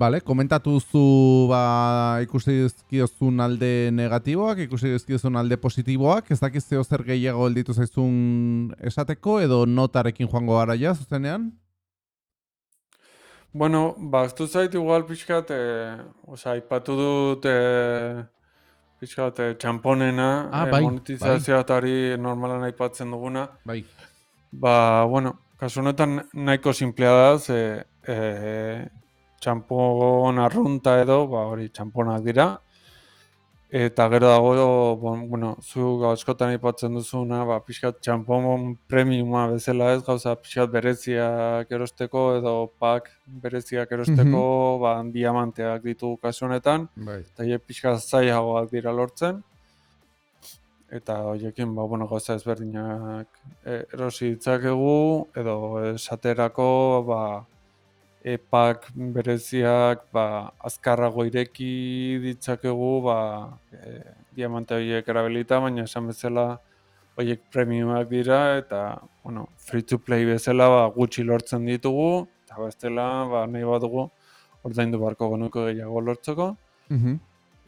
Vale, komentatu zu ba, ikusi dizkiozun alde negatiboak, ikusi dizkiozun alde positiboak, ez dakiz zeo zer gehiago helditu zaizun esateko, edo notarekin joango gara ja, zuzenean?
Bueno, ba, ez zait igual pixkat, e, osea, ipatu dut e, pixkat e, txamponena,
Ah,
e,
bai,
monetizazioa eta hori normalan aipatzen duguna.
Bai.
Ba, bueno, kasu honetan nahiko simplea da, ze e, txampon arrunta edo, ba, hori txamponak dira. Eta gero dago, bon, bueno, zu askotan aipatzen duzuna, ba, pixkat txampon premiuma bezala ez, gauza pixkat bereziak erosteko edo pak bereziak erosteko, ba, diamanteak ditu kasu honetan,
Bai.
eta hie pixkat zailagoak dira lortzen. Eta horiekin, ba, bueno, gauza ezberdinak e, erosi ditzakegu, edo esaterako, ba, epak bereziak ba, azkarrago ireki ditzakegu ba, e, diamante horiek erabilita, baina esan bezala horiek premiumak dira eta bueno, free to play bezala ba, gutxi lortzen ditugu eta bestela ba, nahi badugu ordaindu barko genuko gehiago lortzeko
Mhm.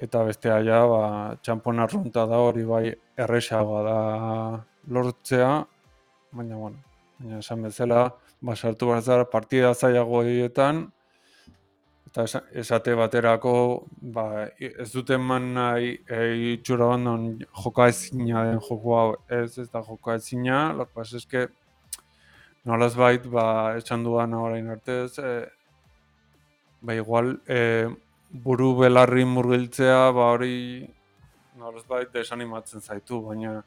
eta bestea ja ba, txampon arrunta da hori bai erresagoa da lortzea, baina bueno, baina esan bezala ba, sartu behar zara partida zailago horietan, eta esa- esate baterako ba, ez duten man nahi e, itxura bandon joka ezina den joko hau ez, ez da joka ezina, lo que pasa es que nolaz bait, ba, esan duan orain arte ez, e, ba igual e, buru belarri murgiltzea, ba hori nolaz bait desanimatzen zaitu, baina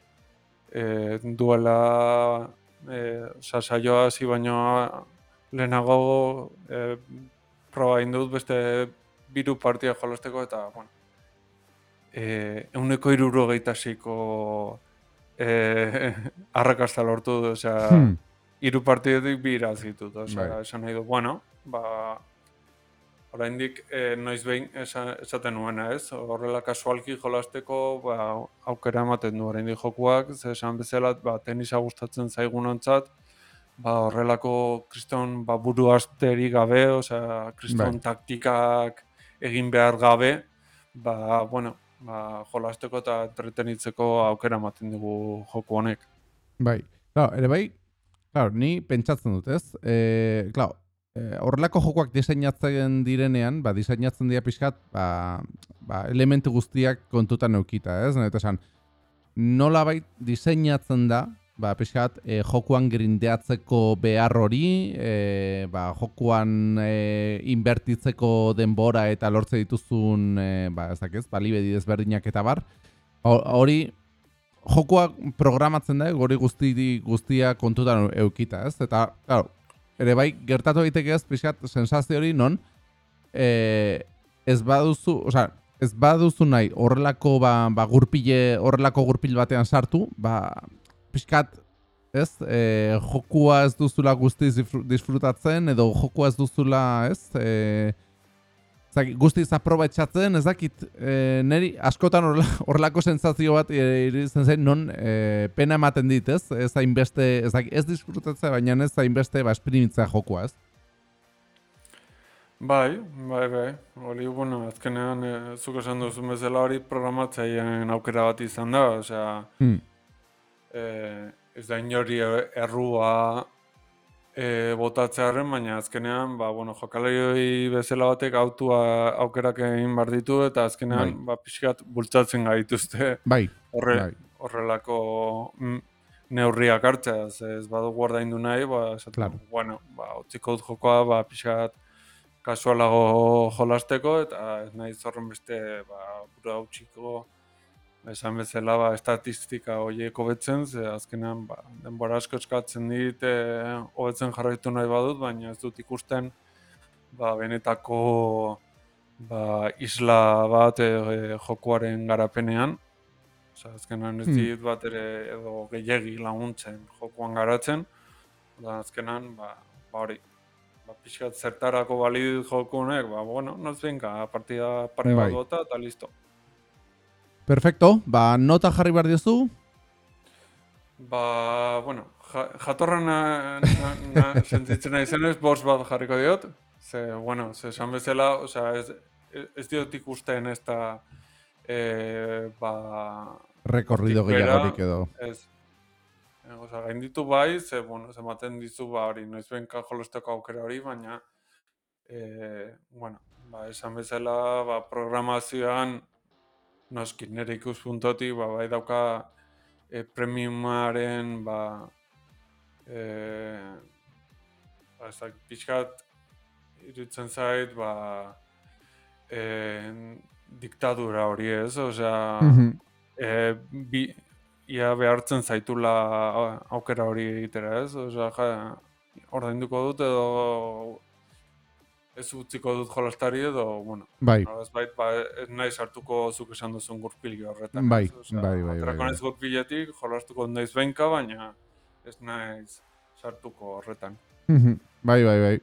e, duela e, sasaioa hasi baino lehenago e, proba egin dut beste biru partia jolasteko eta bueno, e, euneko iruro gehitaseiko e, arrakasta lortu du, osea,
Hmm.
hiru partidetik bi irabazi ditut, osea,
Bai.
esan nahi du, bueno, ba, oraindik e, noiz behin esa- esaten nuena, ez? Horrela kasualki jolasteko ba, aukera ematen du oraindik jokuak, ze esan bezala, ba, tenisa gustatzen zaigunontzat, ba, horrelako kriston ba, buru asterik gabe, osea, kriston
Bai.
taktikak egin behar gabe, ba, bueno, ba, jolasteko eta entretenitzeko aukera ematen dugu joku honek.
Bai. Claro, ere bai, claro, ni pentsatzen dut, ez? Eh, claro, horrelako jokoak diseinatzen direnean, ba, diseinatzen dira pixkat, ba, ba, elementu guztiak kontutan eukita, ez? Eta esan, nola bai diseinatzen da, ba, pixkat, e, jokuan grindeatzeko behar hori, e, ba, jokuan e, inbertitzeko denbora eta lortze dituzun, e, ba, ez dakez, balibedi desberdinak eta bar, Ho- hori jokoak programatzen da, gori guzti guztia kontutan eukita, ez? Eta, claro, ere bai, gertatu daiteke ez, pixkat, sensazio hori non, e, ez baduzu, osea, ez baduzu nahi horrelako ba, ba gurpile, horrelako gurpil batean sartu, ba, pixkat, ez, e, jokua ez duzula guztiz disfru- disfrutatzen, edo jokua ez duzula, ez, e, zaki, guztiz aprobetxatzen, ez dakit, e, neri askotan horrela- horrelako sentsazio bat e, iruditzen zen, non e, pena ematen dit, ez? Ez hainbeste, ez, dakit, ez disfrutatzea, baina ez hainbeste ba, esprimitzea jokoa, ez?
Bai, bai, bai. Hori, bueno, azkenean, e, zuk esan duzun bezala hori programatzaileen aukera bat izan da, osea,
Hmm.
e, ez da inori errua e, botatzearen, baina azkenean, ba, bueno, jokalari bezala batek autua aukerak egin behar ditu, eta azkenean,
Bai.
ba, pixkat bultzatzen gaituzte
Bai,
horre,
bai.
horrelako mm, neurriak hartzea, ze ez badugu ordaindu nahi, ba, esaten,
Claro.
bueno, ba, utziko dut jokoa, ba, pixkat kasualago jolasteko, eta ez nahi zorren beste, ba, bura utxiko, esan bezala, ba, estatistika horiek hobetzen, ze azkenean, ba, denbora asko eskatzen dit, e, hobetzen jarraitu nahi badut, baina ez dut ikusten, ba, benetako ba, isla bat e, e, jokuaren garapenean. Osea, azkenan ez
Hmm.
dit bat ere edo gehiegi laguntzen jokuan garatzen. Da, azkenan, ba, ba hori, ba, pixkat zertarako balidit joku honek, ba, bueno, noz benka, partida pare bat
Bai.
bota eta listo.
Perfecto, ba, nota jarri behar diozu,
Ba, bueno, ja, jatorra na, na, na, sentitzen nahi zenez, bost bat jarriko diot. Ze, bueno, ze esan bezala, osea, ez, ez diot ikusten ez da, e, ba,
rekorrido gehiagorik edo.
Ez. E, Osa, gain ditu bai, ze, bueno, ze ematen dizu, ba, hori, noiz benka jolosteko aukera hori, baina, e, bueno, ba, esan bezala, ba, programazioan, noski, nire ikuspuntotik, ba, bai dauka, e, premiumaren, ba, e, ba, ezak, pixkat, iruditzen zait, ba, e, diktadura hori ez, osea, e, bi, ia behartzen zaitula aukera hori egitera ez, osea, ja, ordainduko dut edo ez utziko dut jolastari edo, bueno,
Bai,
ez bait, ba, ez nahi sartuko zuk esan duzun gurpili horretan.
Bai,
ez, osea,
bai, bai,
aterako
bai,
naiz gurpiletik, jolastuko naiz benka, baina ez naiz sartuko horretan.
Bai, bai, bai.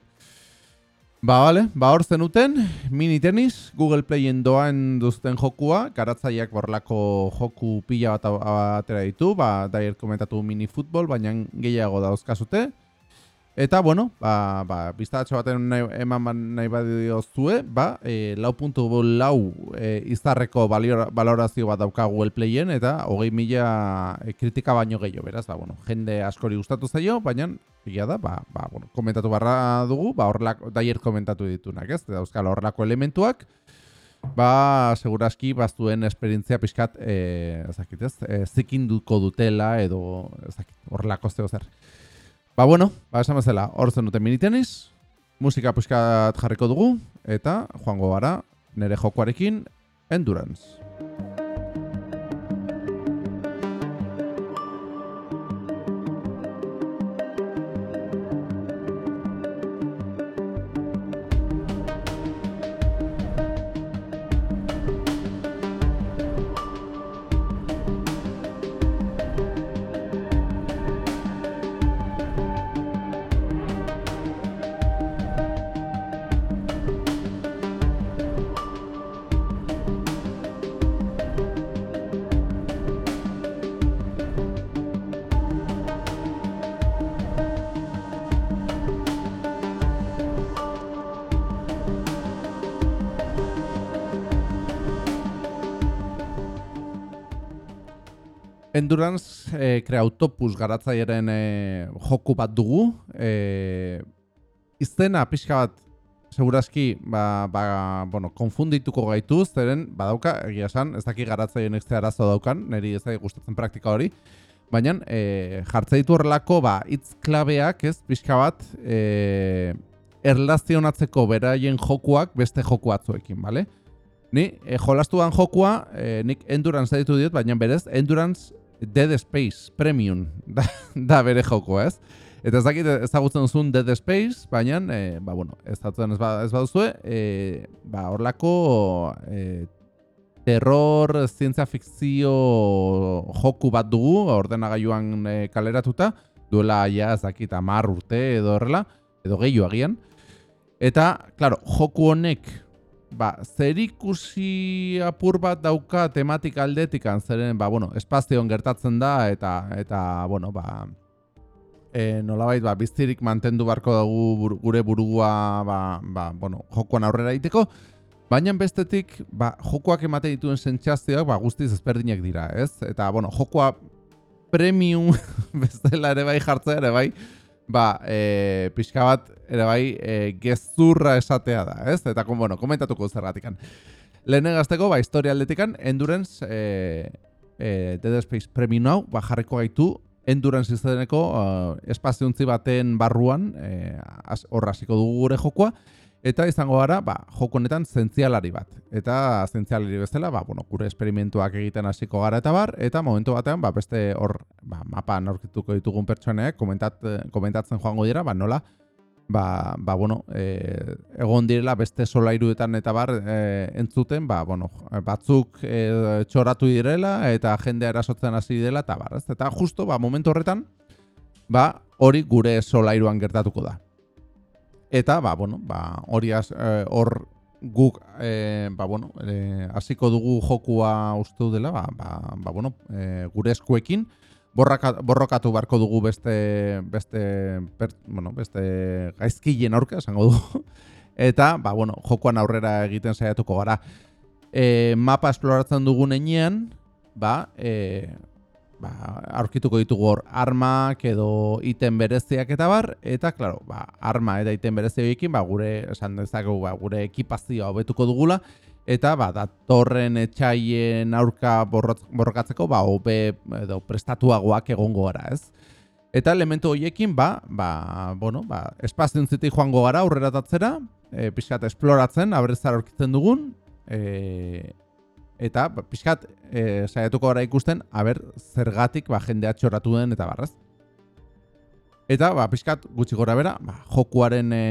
Ba, bale, ba hor zenuten, mini tenis, Google Playen doan duzten jokua, garatzaileak borlako joku pila bat atera ditu, ba, daier komentatu mini futbol, baina gehiago dauzkazute. Eta, bueno, ba, ba, biztatxo baten nahi, eman ba- nahi badiozue, ba, e, lau puntu lau e, izarreko baliora- balorazio bat dauka Google Playen, eta hogei mila e, kritika baino gehiago, beraz, ba, bueno, jende askori gustatu zaio, baina, egia da, ba, ba, bueno, komentatu barra dugu, ba, horrelako, daier komentatu ditunak, ez, dauzkala horrelako elementuak, ba, seguraski, baztuen esperientzia pixkat, e, ezakit ez, e, zikinduko dutela, edo, ezakit, horrelako zeo zer. Ba, bueno, ba, esan bezala, hor zen duten minitenis, musika pixkat jarriko dugu, eta joango gara nere jokoarekin Endurance. Endurance eh, Creautopus garatzailearen eh, joku bat dugu. Eh, izena pixka bat segurazki ba, ba, bueno, konfundituko gaitu, zeren badauka, egia esan, ez daki garatzaileen ez arazo daukan, niri ez da gustatzen praktika hori, baina eh, jartze ditu horrelako ba, hitz klabeak, ez, pixka bat, eh, erlazionatzeko beraien jokuak beste joku batzuekin, bale? Ni e, jolastuan jokua, e, nik Endurance ditu diot, baina berez, Endurance Dead Space Premium da, da bere jokoa, ez? Eta ez dakit ezagutzen duzun Dead Space, baina, e, ba, bueno, ez datzen ez, ba, ez baduzue, e, ba, horlako e, terror, zientzia fikzio joku bat dugu, ordenagailuan e, kaleratuta, duela ja ez dakit amar urte edo horrela, edo gehiago agian. Eta, claro, joku honek ba, zer ikusi apur bat dauka tematik aldetikan, zeren, ba, bueno, espazioan gertatzen da, eta, eta bueno, ba, e, nolabait, ba, biztirik mantendu barko dugu gure burua, ba, ba, bueno, jokoan aurrera egiteko, baina bestetik, ba, jokoak ematen dituen sentsazioak, ba, guztiz ezberdinak dira, ez? Eta, bueno, jokoa premium bezala ere bai jartzea ere bai, ba, e, pixka bat ere bai e, gezurra esatea da, ez? Eta, kon, bueno, komentatuko zergatikan. Lehenegazteko, ba, historia aldetikan, Endurance e, e, Dead Space Premium hau, ba, jarriko gaitu Endurance izeneko uh, espaziontzi baten barruan, e, az- hor hasiko dugu gure jokoa, eta izango gara, ba, joko honetan zentzialari bat. Eta zentzialari bezala, ba, bueno, gure esperimentuak egiten hasiko gara eta bar, eta momentu batean, ba, beste hor, ba, mapan aurkituko ditugun pertsoneak komentat, komentatzen joango dira, ba, nola, ba, ba bueno, e, egon direla beste solairuetan eta bar e, entzuten, ba, bueno, batzuk e, txoratu direla eta jendea erasotzen hasi dela eta bar, ez? Eta justo, ba, momentu horretan, ba, hori gure solairuan gertatuko da. Eta, ba, bueno, ba, hori az- eh, hor guk, e, ba, bueno, e, hasiko dugu jokua uste dela, ba, ba, ba bueno, e, gure eskuekin, borraka, borrokatu beharko dugu beste beste per, bueno, beste gaizkilen aurka esango dugu. Eta, ba, bueno, jokoan aurrera egiten saiatuko gara. E, mapa esploratzen dugun enean, ba, e, ba, aurkituko ditugu hor armak edo iten bereziak eta bar, eta, claro, ba, arma eta iten berezioekin, ba, gure, esan dezakegu, ba, gure ekipazioa hobetuko dugula, eta ba, datorren etxaien aurka borrokatzeko ba, hobe edo prestatuagoak egongo gara, ez? Eta elementu horiekin, ba, ba, bueno, ba, espaziontzitik joango gara aurrera tatzera, e, pixkat esploratzen, abrezar aurkitzen dugun, e, eta ba, pixkat e, saiatuko gara ikusten, aber zergatik ba, jendea txoratu den eta barraz. Eta, ba, pixkat, gutxi gora bera, ba, jokuaren e,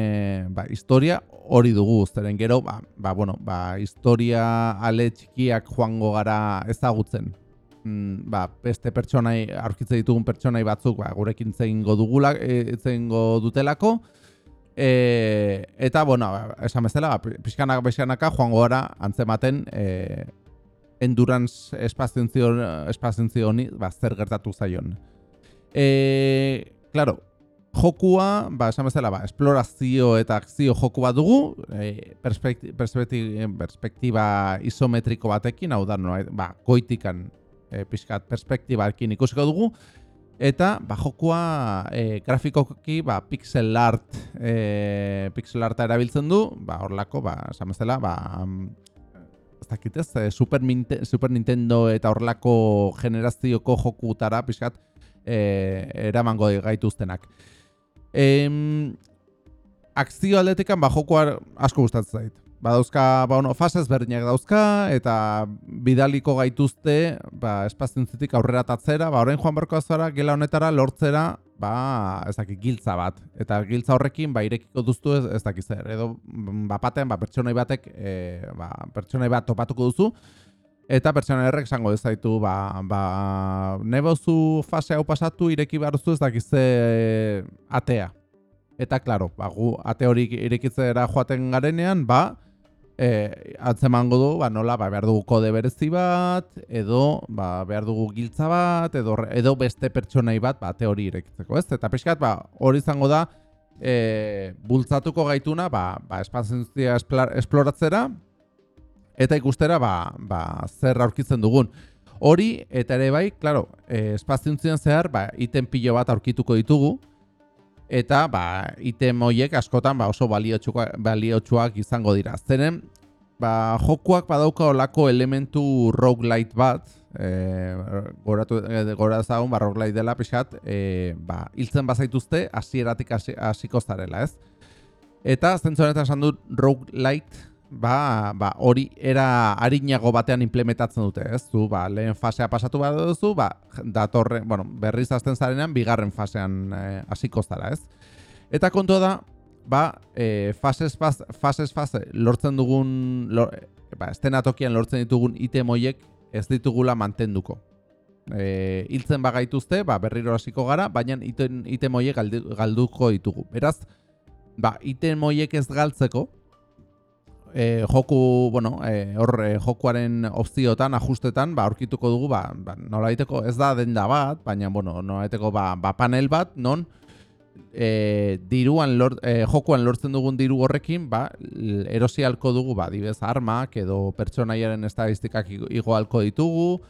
ba, historia hori dugu zeren gero, ba, ba, bueno, ba, historia ale txikiak joango gara ezagutzen. Mm, ba, beste pertsonai, aurkitze ditugun pertsonai batzuk, ba, gurekin zeingo dugula, e, zeingo dutelako, E, eta, bueno, esan bezala, ba, pixkanak pixkanaka joango gara antzematen e, endurance espazientzio honi ba, zer gertatu zaion. E, claro, jokua, ba, esan bezala, ba, esplorazio eta akzio joku bat dugu, e, perspektiba isometriko batekin, hau da, no, ba, goitikan e, pixkat perspektibarekin ikusiko dugu, eta ba, jokua e, grafikoki ba, pixel art e, pixel arta erabiltzen du, ba, orlako, ba, esan bezala, ba, ez dakitez, e, Super, Super Nintendo eta horlako generazioko jokutara pixkat e, eramango gaituztenak. Em, akzio aldetikan ba, jokoa asko gustatzen zait. Ba, dauzka, ba, ono, fasez berdinak dauzka, eta bidaliko gaituzte, ba, espazintzitik aurrera tatzera, ba, orain joan barko azara, gela honetara lortzera, ba, ez dakit, giltza bat. Eta giltza horrekin, ba, irekiko duztu ez, ez dakit zer. Edo, ba, paten, ba, pertsonai batek, e, ba, pertsonai bat topatuko duzu, eta pertsonai errek esango ez zaitu, ba, ba, nebozu fase hau pasatu, ireki behar duzu ez dakit ze atea. Eta, klaro, ba, gu, ate hori irekitzera joaten garenean, ba, e, atzemango du, ba, nola, ba, behar dugu kode berezi bat, edo ba, behar dugu giltza bat, edo, edo beste pertsonai bat, ba, teori irekitzeko, ez? Eta pixkat, ba, hori izango da, e, bultzatuko gaituna, ba, ba espazientzia esploratzera, eta ikustera, ba, ba, zer aurkitzen dugun. Hori, eta ere bai, klaro, e, espazientzian zehar, ba, iten pilo bat aurkituko ditugu, eta ba, item hoiek askotan ba, oso baliotsuak, baliotsuak izango dira. Zeren, ba, jokuak badauka olako elementu roguelite bat, e, goratu, e, gora zagun, ba, roguelite dela pixat, e, ba, hiltzen bazaituzte, hasieratik hasiko zarela, ez? Eta, zentzoretan esan dut, roguelite, ba, ba, hori era harinago batean implementatzen dute, ez? Zu, ba, lehen fasea pasatu bat duzu, ba, datorre, bueno, berriz azten zarenean, bigarren fasean eh, hasiko zara, ez? Eta kontua da, ba, e, fases, faz, fases fase lortzen dugun, lor, ba, estenatokian lortzen ditugun item hoiek ez ditugula mantenduko. E, hiltzen bagaituzte, ba, berriro hasiko gara, baina item hoiek galduko ditugu. Beraz, ba, item hoiek ez galtzeko, e, joku, bueno, e, hor e, jokuaren opziotan, ajustetan, ba, aurkituko dugu, ba, ba nola ez da denda bat, baina, bueno, nola ba, ba, panel bat, non, e, diruan lor, e, jokuan lortzen dugun diru horrekin, ba, erosialko dugu, ba, dibez, armak edo pertsonaiaren estadistikak igo ditugu,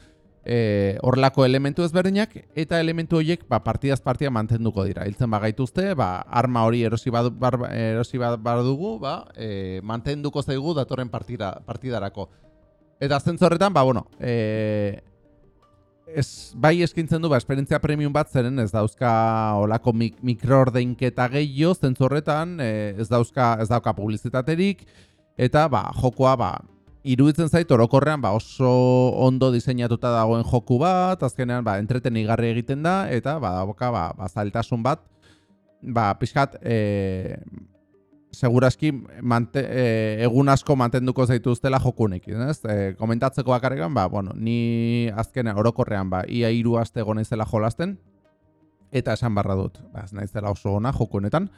e, horlako elementu ezberdinak eta elementu horiek ba, partidaz partia mantenduko dira. Hiltzen bagaituzte, ba, arma hori erosi bat bar, erosi bat bar dugu, ba, e, mantenduko zaigu datorren partida, partidarako. Eta zentzorretan, ba, bueno, e, ez, bai eskintzen du, ba, esperientzia premium bat zeren ez dauzka olako mik mikroordeinketa gehiago zentzorretan, e, ez dauzka ez dauka publizitaterik, eta ba, jokoa ba, iruditzen zait orokorrean ba, oso ondo diseinatuta dagoen joku bat, azkenean ba, entreten igarri egiten da, eta ba, boka, ba, ba, zailtasun bat, ba, pixkat, e, seguraski mante, e, egun asko mantenduko zaituztela jokunekin, ez? E, komentatzeko bakarregan, ba, bueno, ni azkenean orokorrean, ba, ia hiru aste gonezela jolasten, eta esan barra dut, ba, ez naizela oso ona jokunetan,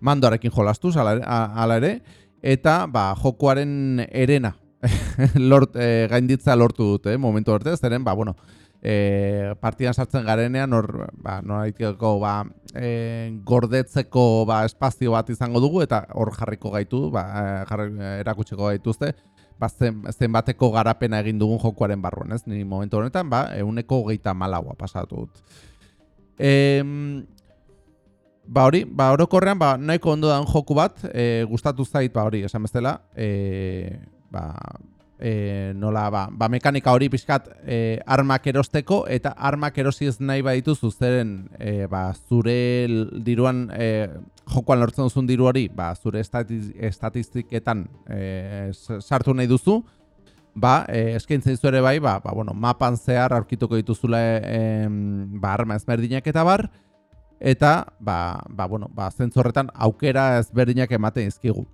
mandoarekin jolastuz, ala ere, eta ba, jokuaren erena lort, e, gainditza lortu dute, eh, momentu arte, zeren, ba, bueno, e, partidan sartzen garenean, hor, ba, noraiteko, ba, e, gordetzeko, ba, espazio bat izango dugu, eta hor jarriko gaitu, ba, jarri, erakutsiko gaituzte, ba, zen, bateko garapena egin dugun jokuaren barruan, ez? Ni momentu honetan, ba, euneko geita malaua pasatu dut. E, ba hori, ba orokorrean, ba, nahiko ondo dan joku bat, e, gustatu zait, ba hori, esan bezala, e, ba, e, nola ba, ba mekanika hori pixkat e, armak erosteko eta armak erosi ez nahi badituzu zeren e, ba, zure diruan e, jokoan lortzen duzun diru hori ba, zure estatis, estatistiketan e, sartu nahi duzu ba, e, eskaintzen dizu ere bai, ba, ba, bueno, mapan zehar aurkituko dituzula e, ba, arma ezberdinak eta bar, eta, ba, ba, bueno, ba, zentzorretan aukera ezberdinak ematen izkigu.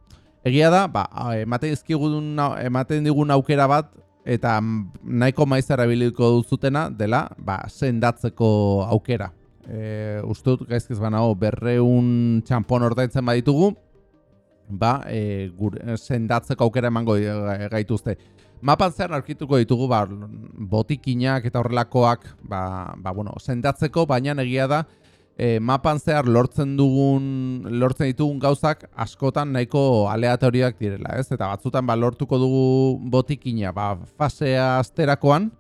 Egia da, ba, ematen izkigun, ematen digun aukera bat, eta nahiko maiz erabiliko duzutena dela, ba, sendatzeko aukera. E, Ustut, gaizkiz banago, berreun txampon ordaintzen baditugu, ba, e, gure, sendatzeko aukera emango e, gaituzte. Mapan zer aurkituko ditugu, ba, botikinak eta horrelakoak, ba, ba, bueno, sendatzeko, baina egia da, e, mapan zehar lortzen dugun lortzen ditugun gauzak askotan nahiko aleatorioak direla, ez? Eta batzutan ba lortuko dugu botikina ba fasea asterakoan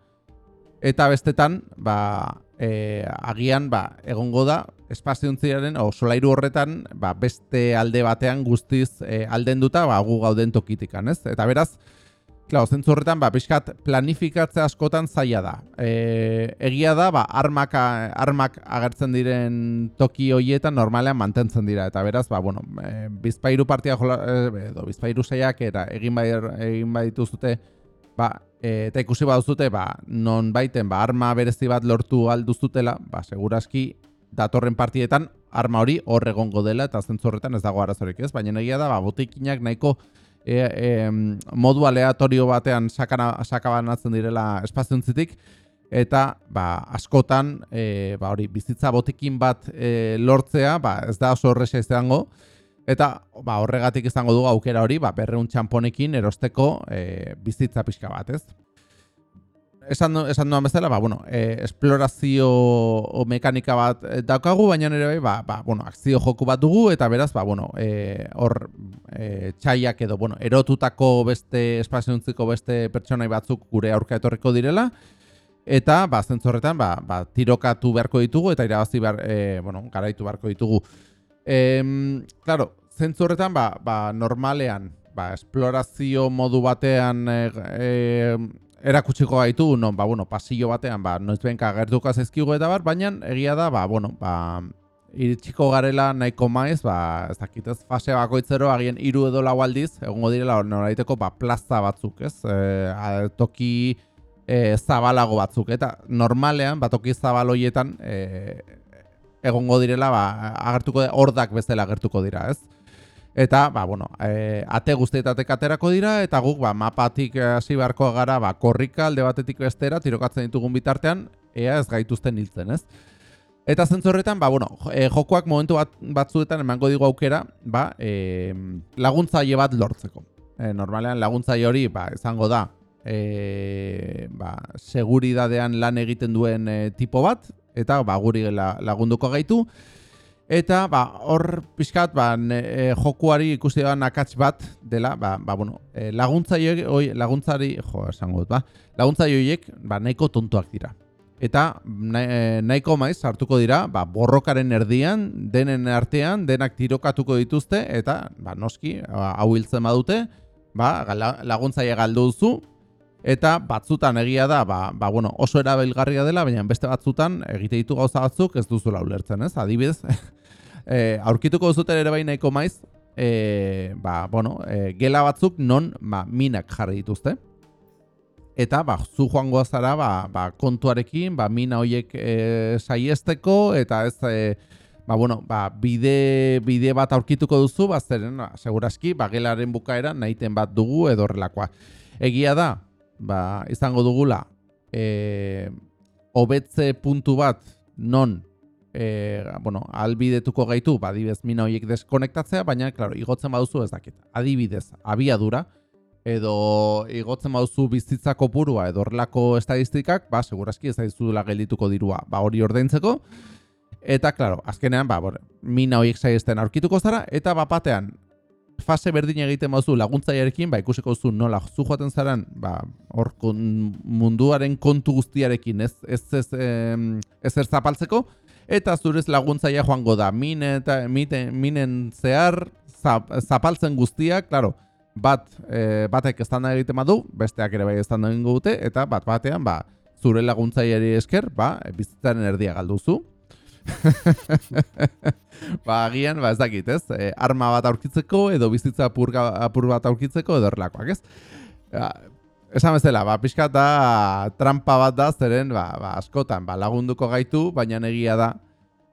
eta bestetan ba e, agian ba egongo da espaziontziaren o solairu horretan ba beste alde batean guztiz e, aldenduta ba gu gauden tokitikan, ez? Eta beraz Claro, zentzu horretan, ba, pixkat planifikatze askotan zaila da. E, egia da, ba, armak, armak agertzen diren toki hoietan normalean mantentzen dira. Eta beraz, ba, bueno, e, bizpairu partia jola, e, edo bizpairu zeiak era egin, bai, egin bai dituzute, ba, e, eta ikusi baduzute, ba, non baiten, ba, arma berezi bat lortu alduztutela, ba, seguraski datorren partietan arma hori hor egongo dela, eta zentzu horretan ez dago arazorik ez, baina egia da, ba, botikinak nahiko e, e, modu aleatorio batean sakana, sakabanatzen direla espaziontzitik, eta ba, askotan e, ba, hori, bizitza botekin bat e, lortzea ba, ez da oso horreza izango, eta ba, horregatik izango du aukera hori ba, berreun txamponekin erosteko e, bizitza pixka bat, ez? Esan, esan duan bezala, ba, bueno, e, esplorazio o mekanika bat eh, daukagu, baina nire bai, ba, ba, bueno, akzio joku bat dugu, eta beraz, ba, bueno, e, hor e, txaiak edo, bueno, erotutako beste espaziuntziko beste pertsonai batzuk gure aurka etorriko direla, eta, ba, zentzorretan, ba, ba, tirokatu beharko ditugu, eta irabazi behar, e, bueno, garaitu beharko ditugu. E, claro, zentzorretan, ba, ba, normalean, ba, esplorazio modu batean e, e, erakutsiko gaitu, non, ba, bueno, pasillo batean, ba, noiz benka gertuko zaizkigu eta bar, baina egia da, ba, bueno, ba, iritsiko garela nahiko maiz, ba, ez dakit ez, fase bakoitzero, agien hiru edo lau aldiz, egongo direla noraiteko, ba, plaza batzuk, ez, e, toki e, zabalago batzuk, eta normalean, ba, toki zabaloietan, e, egongo direla, ba, agertuko, hordak bezala agertuko dira, ez, Eta, ba, bueno, e, ate guztietatek aterako dira, eta guk, ba, mapatik hasi beharko gara, ba, korrika alde batetik bestera, tirokatzen ditugun bitartean, ea ez gaituzten hiltzen, ez? Eta zentzorretan, ba, bueno, e, jokoak momentu bat, batzuetan emango digu aukera, ba, e, laguntzaile bat lortzeko. E, normalean, laguntzaile hori, ba, izango da, e, ba, seguridadean lan egiten duen e, tipo bat, eta, ba, guri lagunduko gaitu, Eta ba, hor pixkat ba, e, jokuari ikusi da nakatz bat dela, ba, ba, bueno, e, laguntzari, oi, laguntzari, jo, esango dut, ba, laguntzari horiek ba, nahiko tontuak dira. Eta e, nahiko maiz hartuko dira, ba, borrokaren erdian, denen artean, denak tirokatuko dituzte, eta ba, noski, hau hiltzen badute, ba, laguntzaile galdu duzu, eta batzutan egia da, ba, ba, bueno, oso erabilgarria dela, baina beste batzutan egite ditu gauza batzuk ez duzu ulertzen, ez? Adibidez, e, aurkituko duzuten ere bai nahiko maiz, e, ba, bueno, e, gela batzuk non ba, minak jarri dituzte. Eta ba, zu joango zara ba, ba, kontuarekin, ba, mina horiek e, saiesteko, eta ez, e, ba, bueno, ba, bide, bide bat aurkituko duzu, ba, zeren, ba, seguraski, ba, gelaren bukaera nahiten bat dugu edo horrelakoa. Egia da, ba, izango dugula, e, hobetze puntu bat non e, bueno, albidetuko gaitu, badibez mina horiek deskonektatzea, baina, klaro, igotzen baduzu ez dakit. Adibidez, abiadura, edo igotzen baduzu bizitzako purua, edo horrelako estadistikak, ba, segurazki ez daizudula geldituko dirua, ba, hori ordaintzeko. Eta, klaro, azkenean, ba, bore, mina horiek saizten aurkituko zara, eta bapatean, fase berdin egiten baduzu laguntzaiarekin, ba, ikusiko zu nola zu joaten zaren, ba, hor munduaren kontu guztiarekin ez ez ez, ez, ez zapaltzeko, eta zurez laguntzaia joango da min eta minen zehar zapaltzen guztiak, claro, bat e, batek estanda egiten badu, besteak ere bai estanda egingo dute eta bat batean ba zure laguntzaileari esker, ba bizitzaren erdia galduzu. ba agian ba ez dakit, ez? E, arma bat aurkitzeko edo bizitza apur, apur bat aurkitzeko edo erlakoak, ez? esan bezala, ba, pixka da trampa bat da, zeren, ba, ba, askotan, ba, lagunduko gaitu, baina egia da,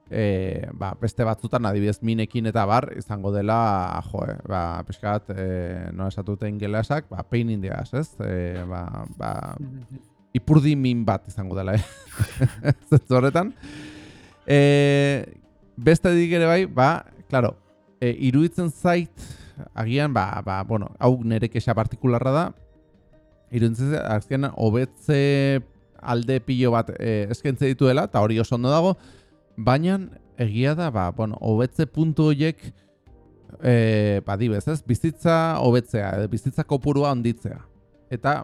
e, ba, beste batzutan adibidez minekin eta bar, izango dela, jo, e, ba, pixkat, e, no esatute ingelesak, ba, pain in the ass, ez? E, ba, ba, ipurdi min bat izango dela, eh? Zetzu horretan. E, beste dik ere bai, ba, klaro, e, iruditzen zait, agian, ba, ba, bueno, hau nire kexa partikularra da, iruditzen zait, azken, hobetze alde pilo bat e, eskentze dituela, eta hori oso ondo dago, baina egia da, ba, bueno, hobetze puntu horiek, e, ba, dibez, ez? Bizitza hobetzea, bizitza kopurua onditzea. Eta,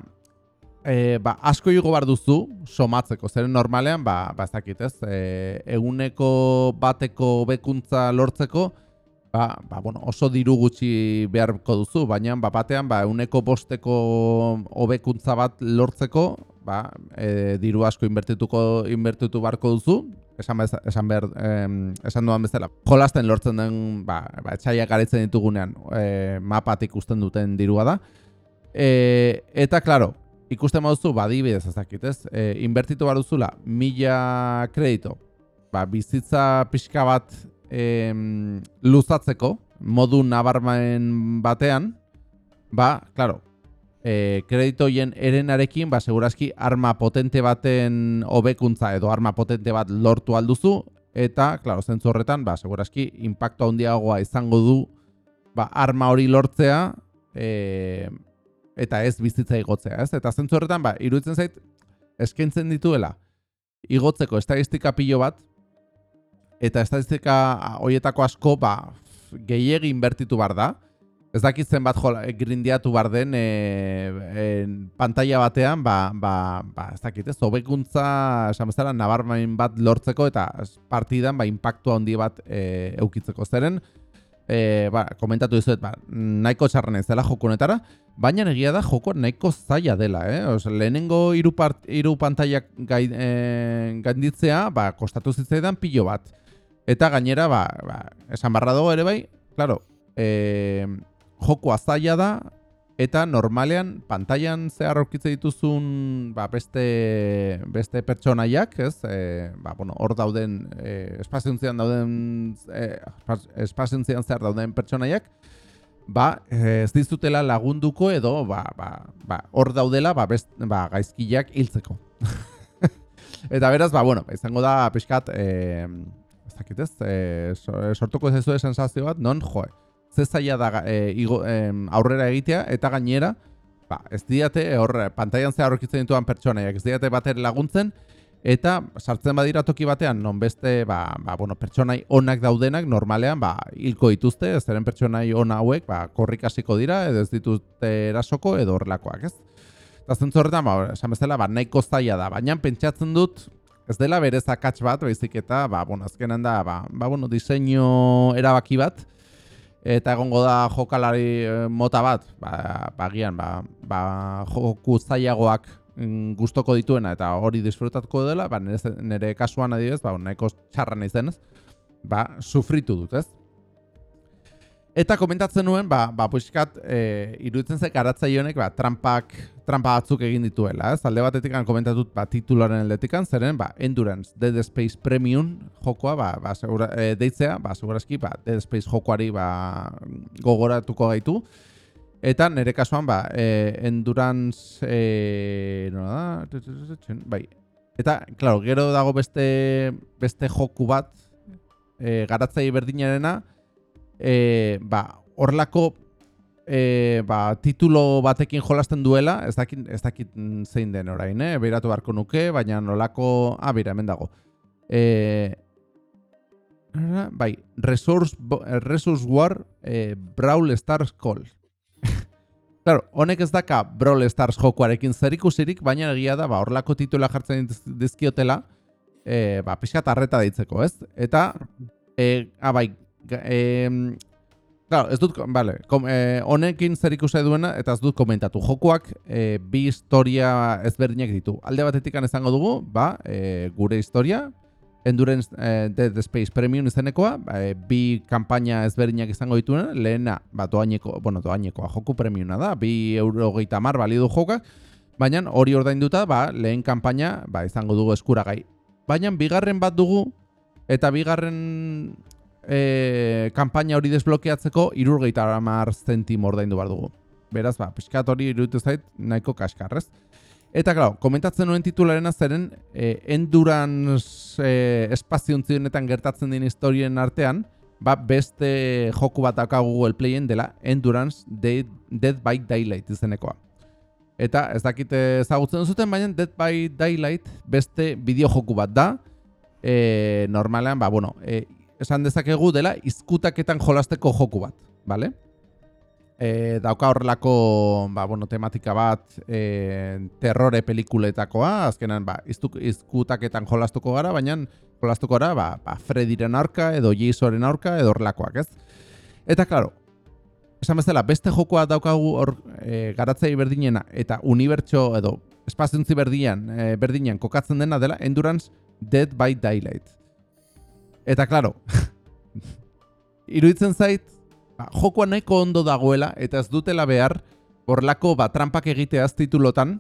e, ba, asko igo bar duzu, somatzeko, zeren normalean, ba, ba ez dakit, ez? E, eguneko bateko bekuntza lortzeko, ba, ba, bueno, oso diru gutxi beharko duzu, baina ba, batean ba, eguneko bosteko hobekuntza bat lortzeko, ba, e, diru asko inbertituko inbertitu barko duzu, esan, bez, esan, ber, em, esan duan bezala. Jolasten lortzen den, ba, ba, etxaiak garitzen ditugunean, e, mapatik ikusten duten dirua da. E, eta, klaro, ikusten baduzu, badibidez ezakit, ez? E, inbertitu bar duzula, mila kredito, ba, bizitza pixka bat em, luzatzeko, modu nabarmaen batean, ba, klaro, e, kreditoien erenarekin, ba, segurazki arma potente baten hobekuntza edo arma potente bat lortu alduzu, eta, klaro, zentzu horretan, ba, segurazki, impacto handiagoa izango du, ba, arma hori lortzea, e, eta ez bizitza igotzea, ez? Eta zentzu horretan, ba, iruditzen zait, eskaintzen dituela, igotzeko estadistika pilo bat, eta estadistika hoietako asko, ba, gehiegi inbertitu bar da, ez dakit zenbat jola, grindiatu bar den e, e, pantalla batean, ba, ba, ba, ez dakit, ez, hobekuntza, esan bezala, nabarmain bat lortzeko, eta partidan, ba, impactua handi bat e, eukitzeko. Zeren, e, ba, komentatu dizuet, ba, nahiko txarren ez dela jokunetara, baina egia da joko nahiko zaila dela, eh? Osa, lehenengo hiru hiru pantaiak gai, e, gainditzea, ba, kostatu zitzaidan pilo bat. Eta gainera, ba, ba, esan barra dago ere bai, claro, e, joko zaila da, eta normalean pantailan zehar aurkitze dituzun ba, beste, beste pertsonaiak, ez? E, ba, bueno, hor dauden e, espazientzian dauden e, espazientzian zehar dauden pertsonaiak, ba, ez dizutela lagunduko edo ba, ba, ba, hor daudela ba, best, ba, gaizkiak hiltzeko. eta beraz, ba, bueno, izango da pixkat, e, ez dakit ez, e, sortuko ez ez sensazio bat, non, joe, ze zaila da e, igo, aurrera egitea, eta gainera, ba, ez diate, hor, pantaian zehar horkitzen dituan pertsonaiak, ez diate bater laguntzen, eta sartzen badira toki batean, non beste, ba, ba, bueno, pertsonai onak daudenak, normalean, ba, hilko dituzte, ez zeren pertsonai on hauek, ba, korrikasiko dira, edo ez dituzte erasoko, edo horrelakoak, ez? Eta zentzu horretan, ba, esan bezala, ba, nahiko zaila da, baina pentsatzen dut, ez dela berez akats bat, baizik eta, ba, bueno, azkenen da, ba, ba, bueno, diseinu erabaki bat, eta egongo da jokalari eh, mota bat, ba, bagian, ba, ba, joku zailagoak mm, gustoko dituena eta hori disfrutatuko dela, ba, nire, nire kasuan adibidez, ba, nahiko txarra nahi zenez, ba, sufritu dut, ez? Eta komentatzen nuen, ba, ba puiskat, e, iruditzen ze honek, ba, trampak, trampa batzuk egin dituela, ez? Alde batetik komentatut, ba, titularen aldetikan, zeren, ba, Endurance, Dead Space Premium jokoa, ba, ba segura, e, deitzea, ba, segurazki, ba, Dead Space jokoari, ba, gogoratuko gaitu. Eta nire kasuan, ba, e, Endurance, e, no da, bai. Eta, klaro, gero dago beste, beste joku bat, e, garatzaile berdinarena, e, ba, horlako e, ba, titulo batekin jolasten duela, ez dakit, ez dakit zein den orain, eh? Beiratu beharko nuke, baina nolako... Ah, bera, hemen dago. E, bai, Resource, Resource War e, Brawl Stars Call. claro, honek ez daka Brawl Stars jokuarekin zerikusirik, baina egia da, ba, horlako titula jartzen dizkiotela, e, ba, pixka tarreta deitzeko, ez? Eta, e, ah, eh, claro, ez dut, vale, eh, honekin zer ikusi duena eta ez dut komentatu. Jokuak eh, bi historia ezberdinak ditu. Alde batetik izango dugu, ba, eh, gure historia, Endurance eh, Dead Space Premium izenekoa, eh, bi kanpaina ezberdinak izango dituena, lehena, ba, doaineko, bueno, doainekoa, joku premiuna da, bi euro gehieta mar bali du jokak, Baina hori ordainduta, ba, lehen kanpaina ba, izango dugu eskuragai. Baina bigarren bat dugu, eta bigarren e, kanpaina hori desblokeatzeko irurgeita hamar zentim ordaindu behar dugu. Beraz, ba, pixkat hori iruditu zait nahiko kaskarrez. Eta, klar, komentatzen nuen titularen azeren, e, endurance e, espaziontzionetan gertatzen den historien artean, ba, beste joku bat dauka Google Playen dela Endurance Dead, Dead by Daylight izenekoa. Eta ez dakit ezagutzen zuten, baina Dead by Daylight beste bideo joku bat da. E, normalean, ba, bueno, e, esan dezakegu dela izkutaketan jolasteko joku bat, bale? E, dauka horrelako ba, bueno, tematika bat e, terrore pelikuletakoa, azkenan ba, izkutaketan jolastuko gara, baina jolastuko gara ba, ba, Frediren aurka edo Jasoren aurka edo horrelakoak, ez? Eta, klaro, esan bezala, beste jokoa daukagu hor e, garatzei berdinena eta unibertso edo espaziontzi berdinean, e, berdinean kokatzen dena dela Endurance Dead by Daylight. Eta, klaro, iruditzen zait, ba, jokoa nahiko ondo dagoela eta ez dutela behar horlako ba, trampak egiteaz titulotan,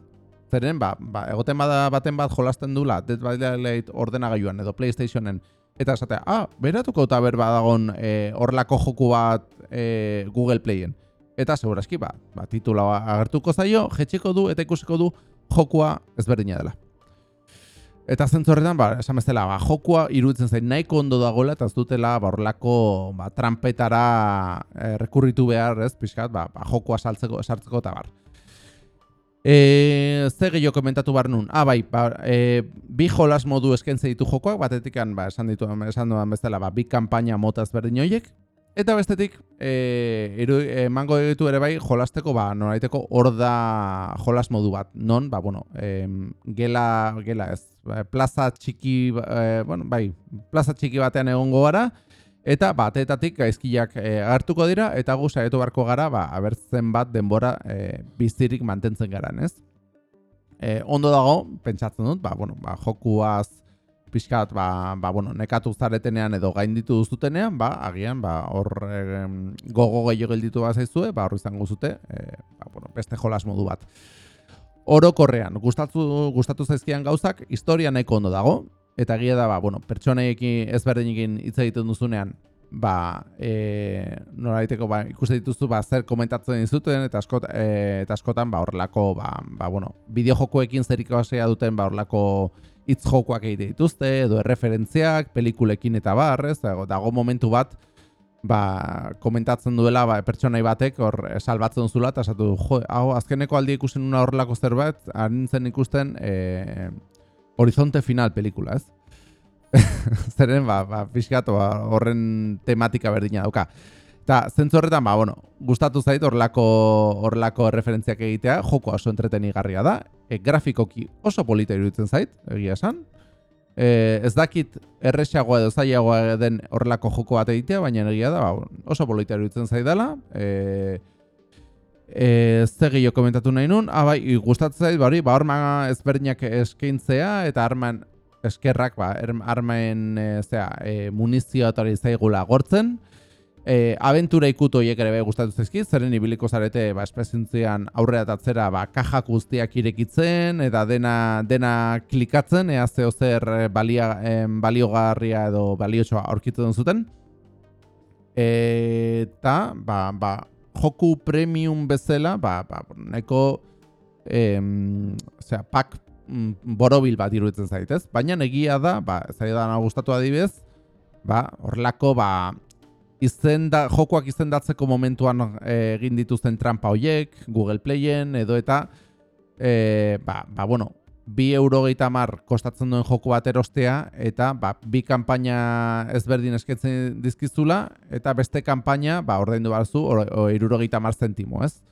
zeren ba, ba, egoten bada baten bat jolasten dula Dead by Daylight ordenagailuan edo Playstationen eta esatea, ah, beratuko eta berba dagon e, horlako joku bat e, Google Playen. Eta segurazki, ba, ba, titula agertuko zaio, jetxeko du eta ikusiko du jokua ezberdina dela. Eta zentzu horretan, ba, esan bezala, ba, jokua iruditzen zain nahiko ondo dagoela eta ez dutela ba, horrelako ba, trampetara e, rekurritu behar, ez, pixkat, ba, ba, jokua saltzeko, sartzeko eta bar. E, ze gehiago komentatu bar nun? Ah, bai, ba, e, bi jolas modu eskentze ditu jokoak, batetik ba, esan ditu esan duan bezala, ba, bi kanpaina motaz berdin horiek, Eta bestetik, e, iru, e, mango egitu ere bai, jolasteko, ba, noraiteko hor da jolas modu bat. Non, ba, bueno, e, gela, gela ez, ba, plaza txiki, e, bueno, bai, plaza txiki batean egongo gara, eta bateetatik gaizkiak e, agertuko dira, eta gu saietu barko gara, ba, abertzen bat denbora e, bizirik mantentzen gara, ez? E, ondo dago, pentsatzen dut, ba, bueno, ba, jokuaz, pixkat, ba, ba, bueno, nekatu zaretenean edo gainditu duzutenean, ba, agian, ba, hor gogo gehiago gelditu bat zaizue, ba, hor izango zute, e, ba, bueno, beste jolas modu bat. Orokorrean, gustatu, gustatu zaizkian gauzak, historia nahiko ondo dago, eta gira da, ba, bueno, pertsoneekin ezberdinekin hitz egiten duzunean, ba, e, noraiteko, ba, ikuste dituzu, ba, zer komentatzen dizuten, eta, askot, e, eta askotan, ba, horrelako, ba, ba, bueno, bideojokoekin zer duten, ba, horrelako hitz jokoak egite dituzte, edo erreferentziak, pelikulekin eta bar, ez, dago momentu bat, ba, komentatzen duela ba, pertsonai batek hor eh, salbatzen zula eta esatu jo, hau azkeneko aldi ikusten una horrelako zerbait, arintzen ikusten e, horizonte final pelikula, ez? Zeren, ba, ba, ba, horren tematika berdina dauka. Eta, zentzu horretan, ba, bueno, gustatu zait horlako horlako referentziak egitea, joko oso entretenigarria da, e, grafikoki oso polita iruditzen zait, egia esan. E, ez dakit erresagoa edo zailagoa den horrelako joko bat egitea, baina egia da, ba, oso polita iruditzen zait dela. E, e, ze gehiago komentatu nahi nun, ah, bai, gustatzen zait, bari, ba, arma ezberdinak eskaintzea, eta arman eskerrak, ba, armaen, e, zera, e, munizioa eta zaigula gortzen, E, aventura ikutu horiek ere gustatu zaizkit, zeren ibiliko zarete ba, espezientzian aurrera tatzera ba, kajak guztiak irekitzen, eta dena, dena klikatzen, ea zeo zer eh, balia, em, baliogarria edo baliotsoa aurkitzen zuten. Eta, ba, ba, joku premium bezala, ba, ba, nahiko, em, osea, pak mm, borobil bat iruditzen zaitez, baina egia da, ba, zaila da gustatu adibidez, ba, horlako, ba, izenda, jokoak izendatzeko momentuan eh, egin dituzten trampa hoiek, Google Playen, edo eta, e, ba, ba, bueno, bi euro mar kostatzen duen joko bat erostea, eta ba, bi kanpaina ezberdin esketzen dizkizula, eta beste kanpaina, ba, ordein du barzu, iruro mar zentimo, ez?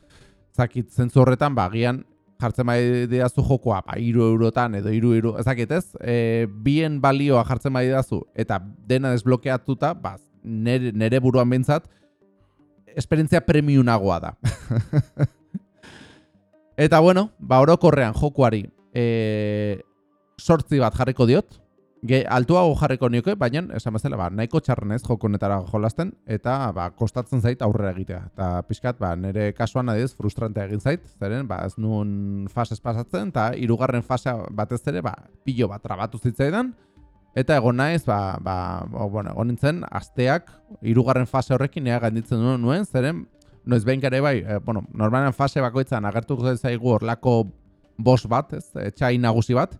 Zakit, zentzu horretan, ba, gian, jartzen bai didazu jokoa, ba, iru eurotan edo iru iru, ezakit ez? E, bien balioa jartzen bai didazu, eta dena desblokeatuta, ba, nere, nere buruan bintzat, esperientzia premiunagoa da. Eta bueno, ba orokorrean jokuari e, sortzi bat jarriko diot, Ge, altuago jarriko nioke, baina, esan bezala, ba, nahiko txarren ez joko honetara jolasten, eta ba, kostatzen zait aurrera egitea. Eta pixkat, ba, nire kasuan adiz, frustrantea egin zait, zeren, ba, ez nuen fasez pasatzen, eta hirugarren fasea batez ere, ba, pilo bat trabatu zitzaidan, eta egon naiz, ba, ba, bueno, egon nintzen, asteak, hirugarren fase horrekin ea gainditzen nuen, zeren, noiz behin ere bai, e, bueno, normalen fase bakoitzan agertuko zaigu horlako bos bat, ez, etxai nagusi bat,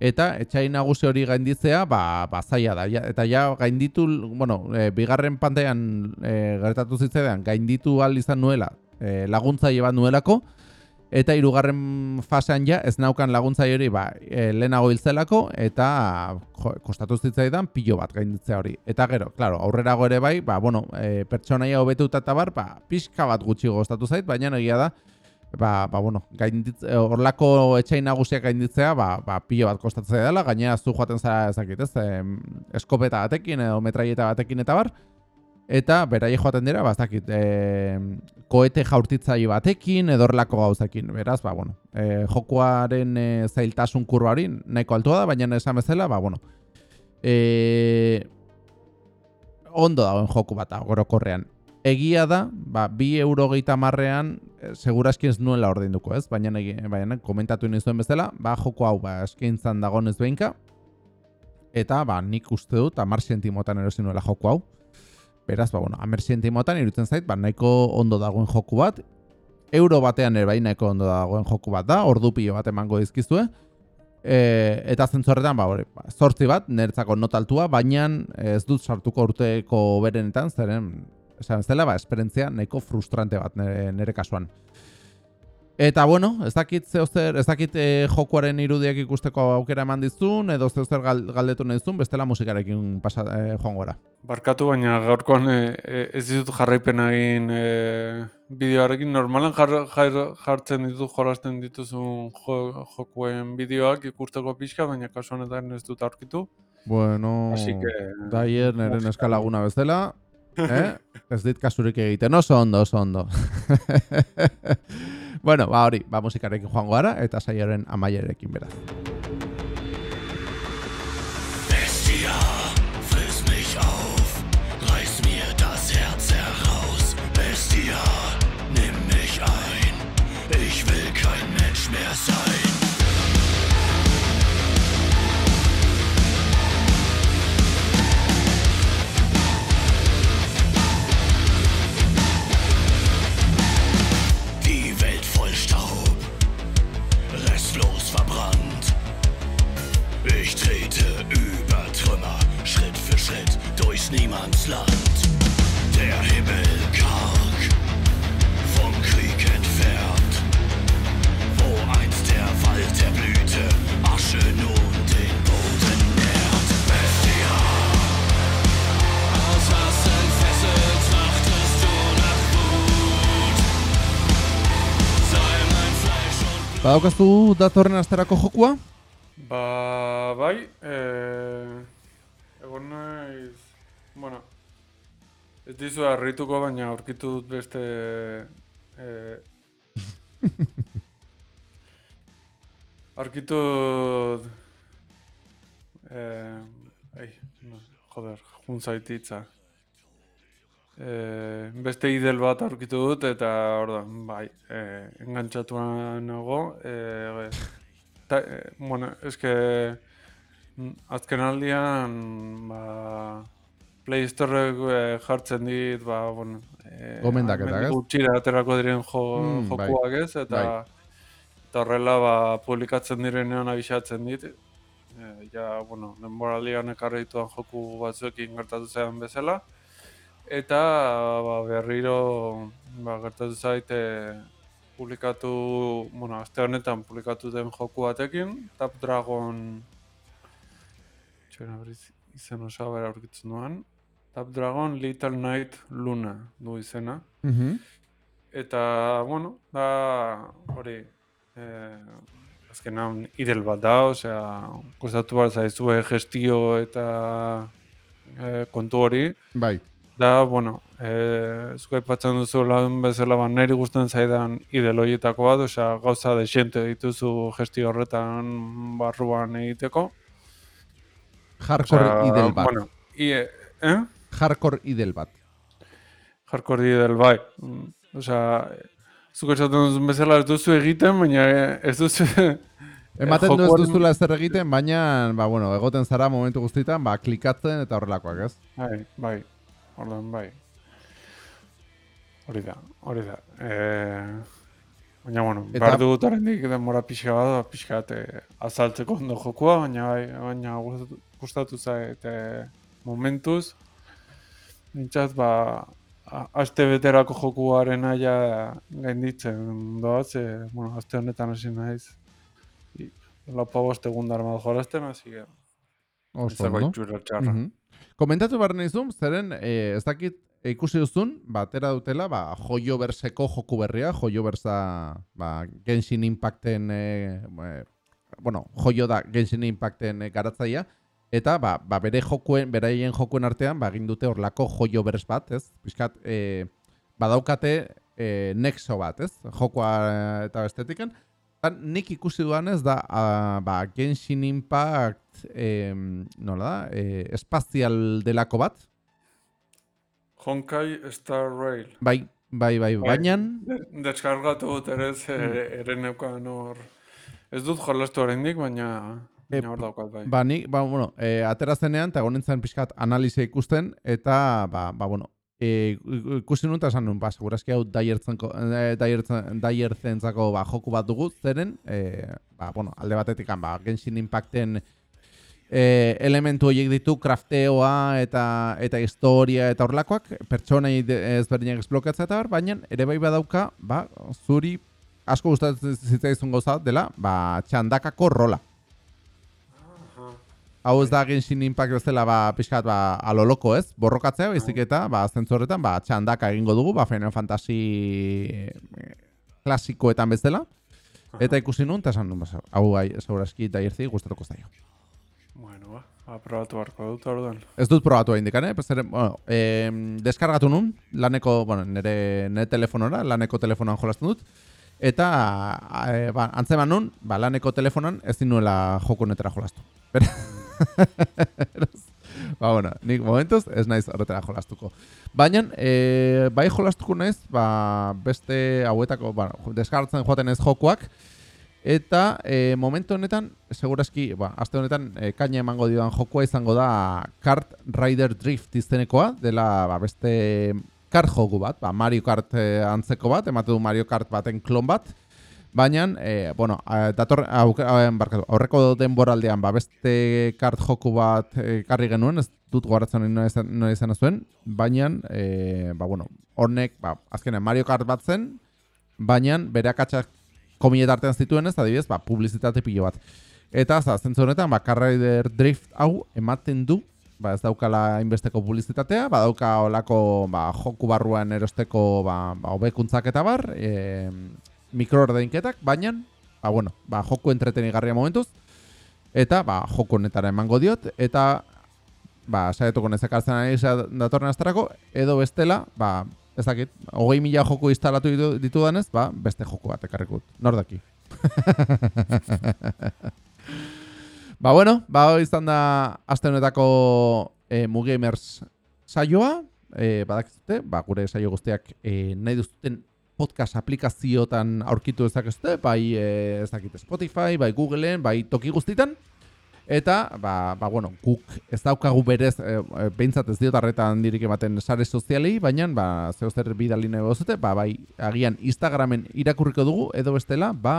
eta etxai nagusi hori gainditzea ba, ba zaila da. Ja, eta ja gainditu bueno, e, bigarren pantailan e, gertatu zitzaidan gainditu al izan nuela e, laguntzaile bat nuelako eta hirugarren fasean ja ez naukan laguntzaile hori ba, e, lehenago hiltzelako eta jo, kostatu zitzaidan pilo bat gainditzea hori. Eta gero claro aurrerago ere bai ba bueno e, pertsonaia hobetuta ta bar ba pixka bat gutxi gostatu zait baina egia da ba, ba bueno, eh, orlako etxain nagusiak gainditzea, ba, ba pilo bat kostatzea dela, gainera zu joaten zara ezakit, ez, em, eskopeta batekin edo metraieta batekin eta bar, eta beraie joaten dira, ba, ezakit, e, koete jaurtitzai batekin edo orlako gauzekin, beraz, ba, bueno, e, jokuaren e, zailtasun kurba hori nahiko altua da, baina esan bezala, ba, bueno, e, ondo dagoen joku bat, gorokorrean egia da, ba, bi euro geita marrean, seguraski ez nuela ordainduko ez, baina, baina komentatu nizuen bezala, ba, joko hau, ba, eskintzan dagonez behinka, eta, ba, nik uste dut, amar sentimotan erosin nuela joko hau. Beraz, ba, bueno, amar sentimotan irutzen zait, ba, nahiko ondo dagoen joku bat, euro batean ere bai nahiko ondo dagoen joku bat da, ordu pilo bat emango dizkizue, e, eta zentzorretan, ba, hori, ba, zortzi bat, niretzako notaltua, baina ez dut sartuko urteko berenetan, zeren esan zela, ba, esperientzia nahiko frustrante bat nere, kasuan. Eta bueno, ez dakit zer, ez dakit e, jokuaren irudiak ikusteko aukera eman dizun, edo zer zer galdetu nahi dizun, bestela musikarekin pasa, e, joan gora.
Barkatu baina gaurkoan e, ez ditut jarraipen egin e, bideoarekin. Normalan jar, jartzen ditut jolasten dituzun jo, jokuen bideoak ikusteko pixka, baina kasu honetan ez dut aurkitu.
Bueno, que, daier neren eskalaguna bezala, eh? Ez dit kasurik egiten, oso ondo, oso ondo. bueno, ba hori, ba musikarekin joango gara eta saioaren amaierekin beraz.
Bestia, friss mich auf, reiß mir das Herz heraus. Bestia, nimm mich ein, ich will kein Mensch mehr sein. Ich trete über Trümmer, Schritt für Schritt durchs Niemandsland. Der Himmel karg, vom Krieg entfernt. Wo einst der Wald erblühte, Asche nun den Boden nährt. Bestia, aus was entfesselt trachtest du nach Wut. Sei mein Fleisch und
Badaukazu datorren asterako jokua?
Ba, bai, e, egon naiz, bueno, ez dizu harrituko, baina aurkitu dut beste, e, aurkitu dut, e, ai, no, joder, juntzaititza. E, beste idel bat aurkitu dut, eta hor bai, e, engantxatuan nago, e, Ta, eh, bueno, eske mm, azken aldian ba, Play Store eh, jartzen dit, ba, bueno,
eh, gomendaketak, ez?
Gutxira aterako diren jo, mm, bai. jokuak, ez? Eta, bai. eta horrela ba, publikatzen direnean abisatzen dit. E, ja, bueno, denboraldian ekarri dituan joku batzuekin gertatu zean bezala. Eta ba, berriro ba, gertatu zaite publikatu, bueno, azte honetan publikatu den joku batekin, Tap Dragon txena berriz izen osa bera aurkitzen duan, Tap Dragon Little Night Luna du izena.
Mm
Eta, bueno, da, hori, eh, azken hau idel bat da, osea, kostatu bat zaizue gestio eta eh, kontu hori.
Bai.
Da, bueno, eh, zuko aipatzen duzu lan bezala ba, niri guztien zaidan ideoloietako bat, osea, gauza de xente dituzu gesti horretan barruan egiteko.
Hardcore
Osea,
idel bat.
Bueno, i, eh?
Hardcore idel bat.
Hardcore idel, bai. Mm, Osea, zuk esaten duzun bezala ez duzu egiten, baina ez duzu...
Ematen du ez duzula ezer egiten, baina, ba, bueno, egoten zara momentu guztietan, ba, klikatzen eta horrelakoak, ez?
Bai, bai. Orduan, bai. Hori da, hori da. E... Baina, bueno,
Eta-
behar dugut oraindik denbora pixka bat, ba, pixka bat eh, azaltzeko ondo jokua, baina bai, baina gustatu- zait eh, momentuz. Nintzat, ba, aste beterako jokuaren aia gainditzen doaz, e, bueno, aste honetan hasi naiz. I- Laupa bost egun darma jolazten, hasi que...
Oso, no?
txarra.
Mhm. Komentatu behar nizun, zeren, eh, ez dakit, ikusi duzun, batera dutela, ba, joio berseko joku berria, joio bersa, ba, Genshin Impacten, eh, bueno, joio da Genshin Impacten eh, garatzaia, eta ba, ba, bere jokuen, beraien jokuen artean, ba, egin dute horlako joio bers bat, ez? Piskat, eh, badaukate eh, nexo bat, ez? Jokoa eta estetikan, Tan, nik ikusi duan ez da, ah, ba, Genshin Impact, em, nola da, eh, espazial delako bat,
Honkai Star Rail.
bai, bai, bai,
Bai.
baina,
De- Deskargatu dut ere,
Hmm.
ere neukan hor... Ez dut jolastu oraindik, baina,
E,
hor daukat bai.
ba, nik, ba, bueno, eh, atera zenean, eta gonintzen pixkat analizia ikusten, eta, ba, ba bueno, e, ikusi nuen esan nuen, ba, segurazki hau daiertzenko, eh, daiertzen, daiertzentzako ba, joku bat dugu, zeren, eh, ba, bueno, alde batetik, ba, Genshin Impacten e, elementu horiek ditu, krafteoa eta eta historia eta horlakoak, pertsonei ezberdinak esplokatzea eta bar, baina ere bai badauka, ba, zuri asko gustatzen zitzaizun gauza dela, ba, txandakako rola. Hau ez da Genshin Impact bezala ba, pixkat ba, aloloko ez, borrokatzea, baizik eta ba, zentzu horretan ba, txandaka egingo dugu, ba, Final Fantasy eh, klasikoetan bezala. Eta ikusi nuen, eta esan nuen, ba, hau gai, segurazki daierzi gustatuko zaio.
Bueno, ba, ba, probatu barko dut orduan.
Ez dut probatu hain dikane, zeren, bueno, eh, deskargatu nun, laneko, bueno, nire, nire telefonora, laneko telefonoan jolasten dut, eta e, ba, antzeman nun, ba, laneko telefonan ez nuela joko jolastu. Beraz, ba, bueno, nik momentuz ez naiz horretara jolastuko. Baina, e, bai jolastuko naiz, ba, beste hauetako, ba, deskargatzen joaten ez jokoak, Eta e, momentu honetan, segurazki, ba, aste honetan, e, kaina emango dioan jokua izango da Kart Rider Drift izenekoa, dela ba, beste kart joku bat, ba, Mario Kart e, antzeko bat, emate du Mario Kart baten klon bat, baina, e, bueno, dator, aurreko denboraldean, ba, beste kart joku bat e, karri genuen, ez dut goratzen nola izan, nola izan zuen, baina, e, ba, bueno, honek, ba, azkenean Mario Kart bat zen, baina bere akatsak komilet artean zituen ez, adibidez, ba, publizitate pilo bat. Eta, za, zentzu honetan, ba, Car Rider Drift hau ematen du, ba, ez daukala inbesteko publizitatea, ba, dauka olako, ba, joku barruan erosteko, ba, ba hobekuntzak eta bar, e, mikroordainketak, baina, ba, bueno, ba, joku entretenigarria momentuz, eta, ba, joku honetara emango diot, eta, ba, saietuko nezakartzen ari datorren astarako, edo bestela, ba, ez dakit, hogei mila joku instalatu ditu, ditudanez, ba, beste joku bat ekarriko dut. Nor daki. ba, bueno, ba, izan da aste honetako e, Mugamers saioa, e, badakizute, ba, gure saio guztiak e, nahi duzuten podcast aplikaziotan aurkitu dezakezute, bai e, ez dakit Spotify, bai Googleen, bai toki guztitan, Eta, ba, ba, bueno, guk ez daukagu berez, e, behintzat ez diot arretan dirik ematen sare sozialei, baina, ba, zeo zer bidali nahi gozute, ba, bai, agian Instagramen irakurriko dugu, edo bestela, ba,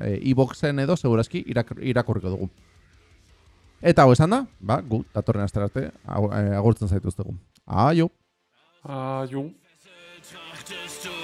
e-boxen edo segurazki irak, irakurriko dugu. Eta hau esan da, ba, gu, datorren astera arte, agu- agurtzen zaituztegu. Aio!
Aiu.
Trachtest du nach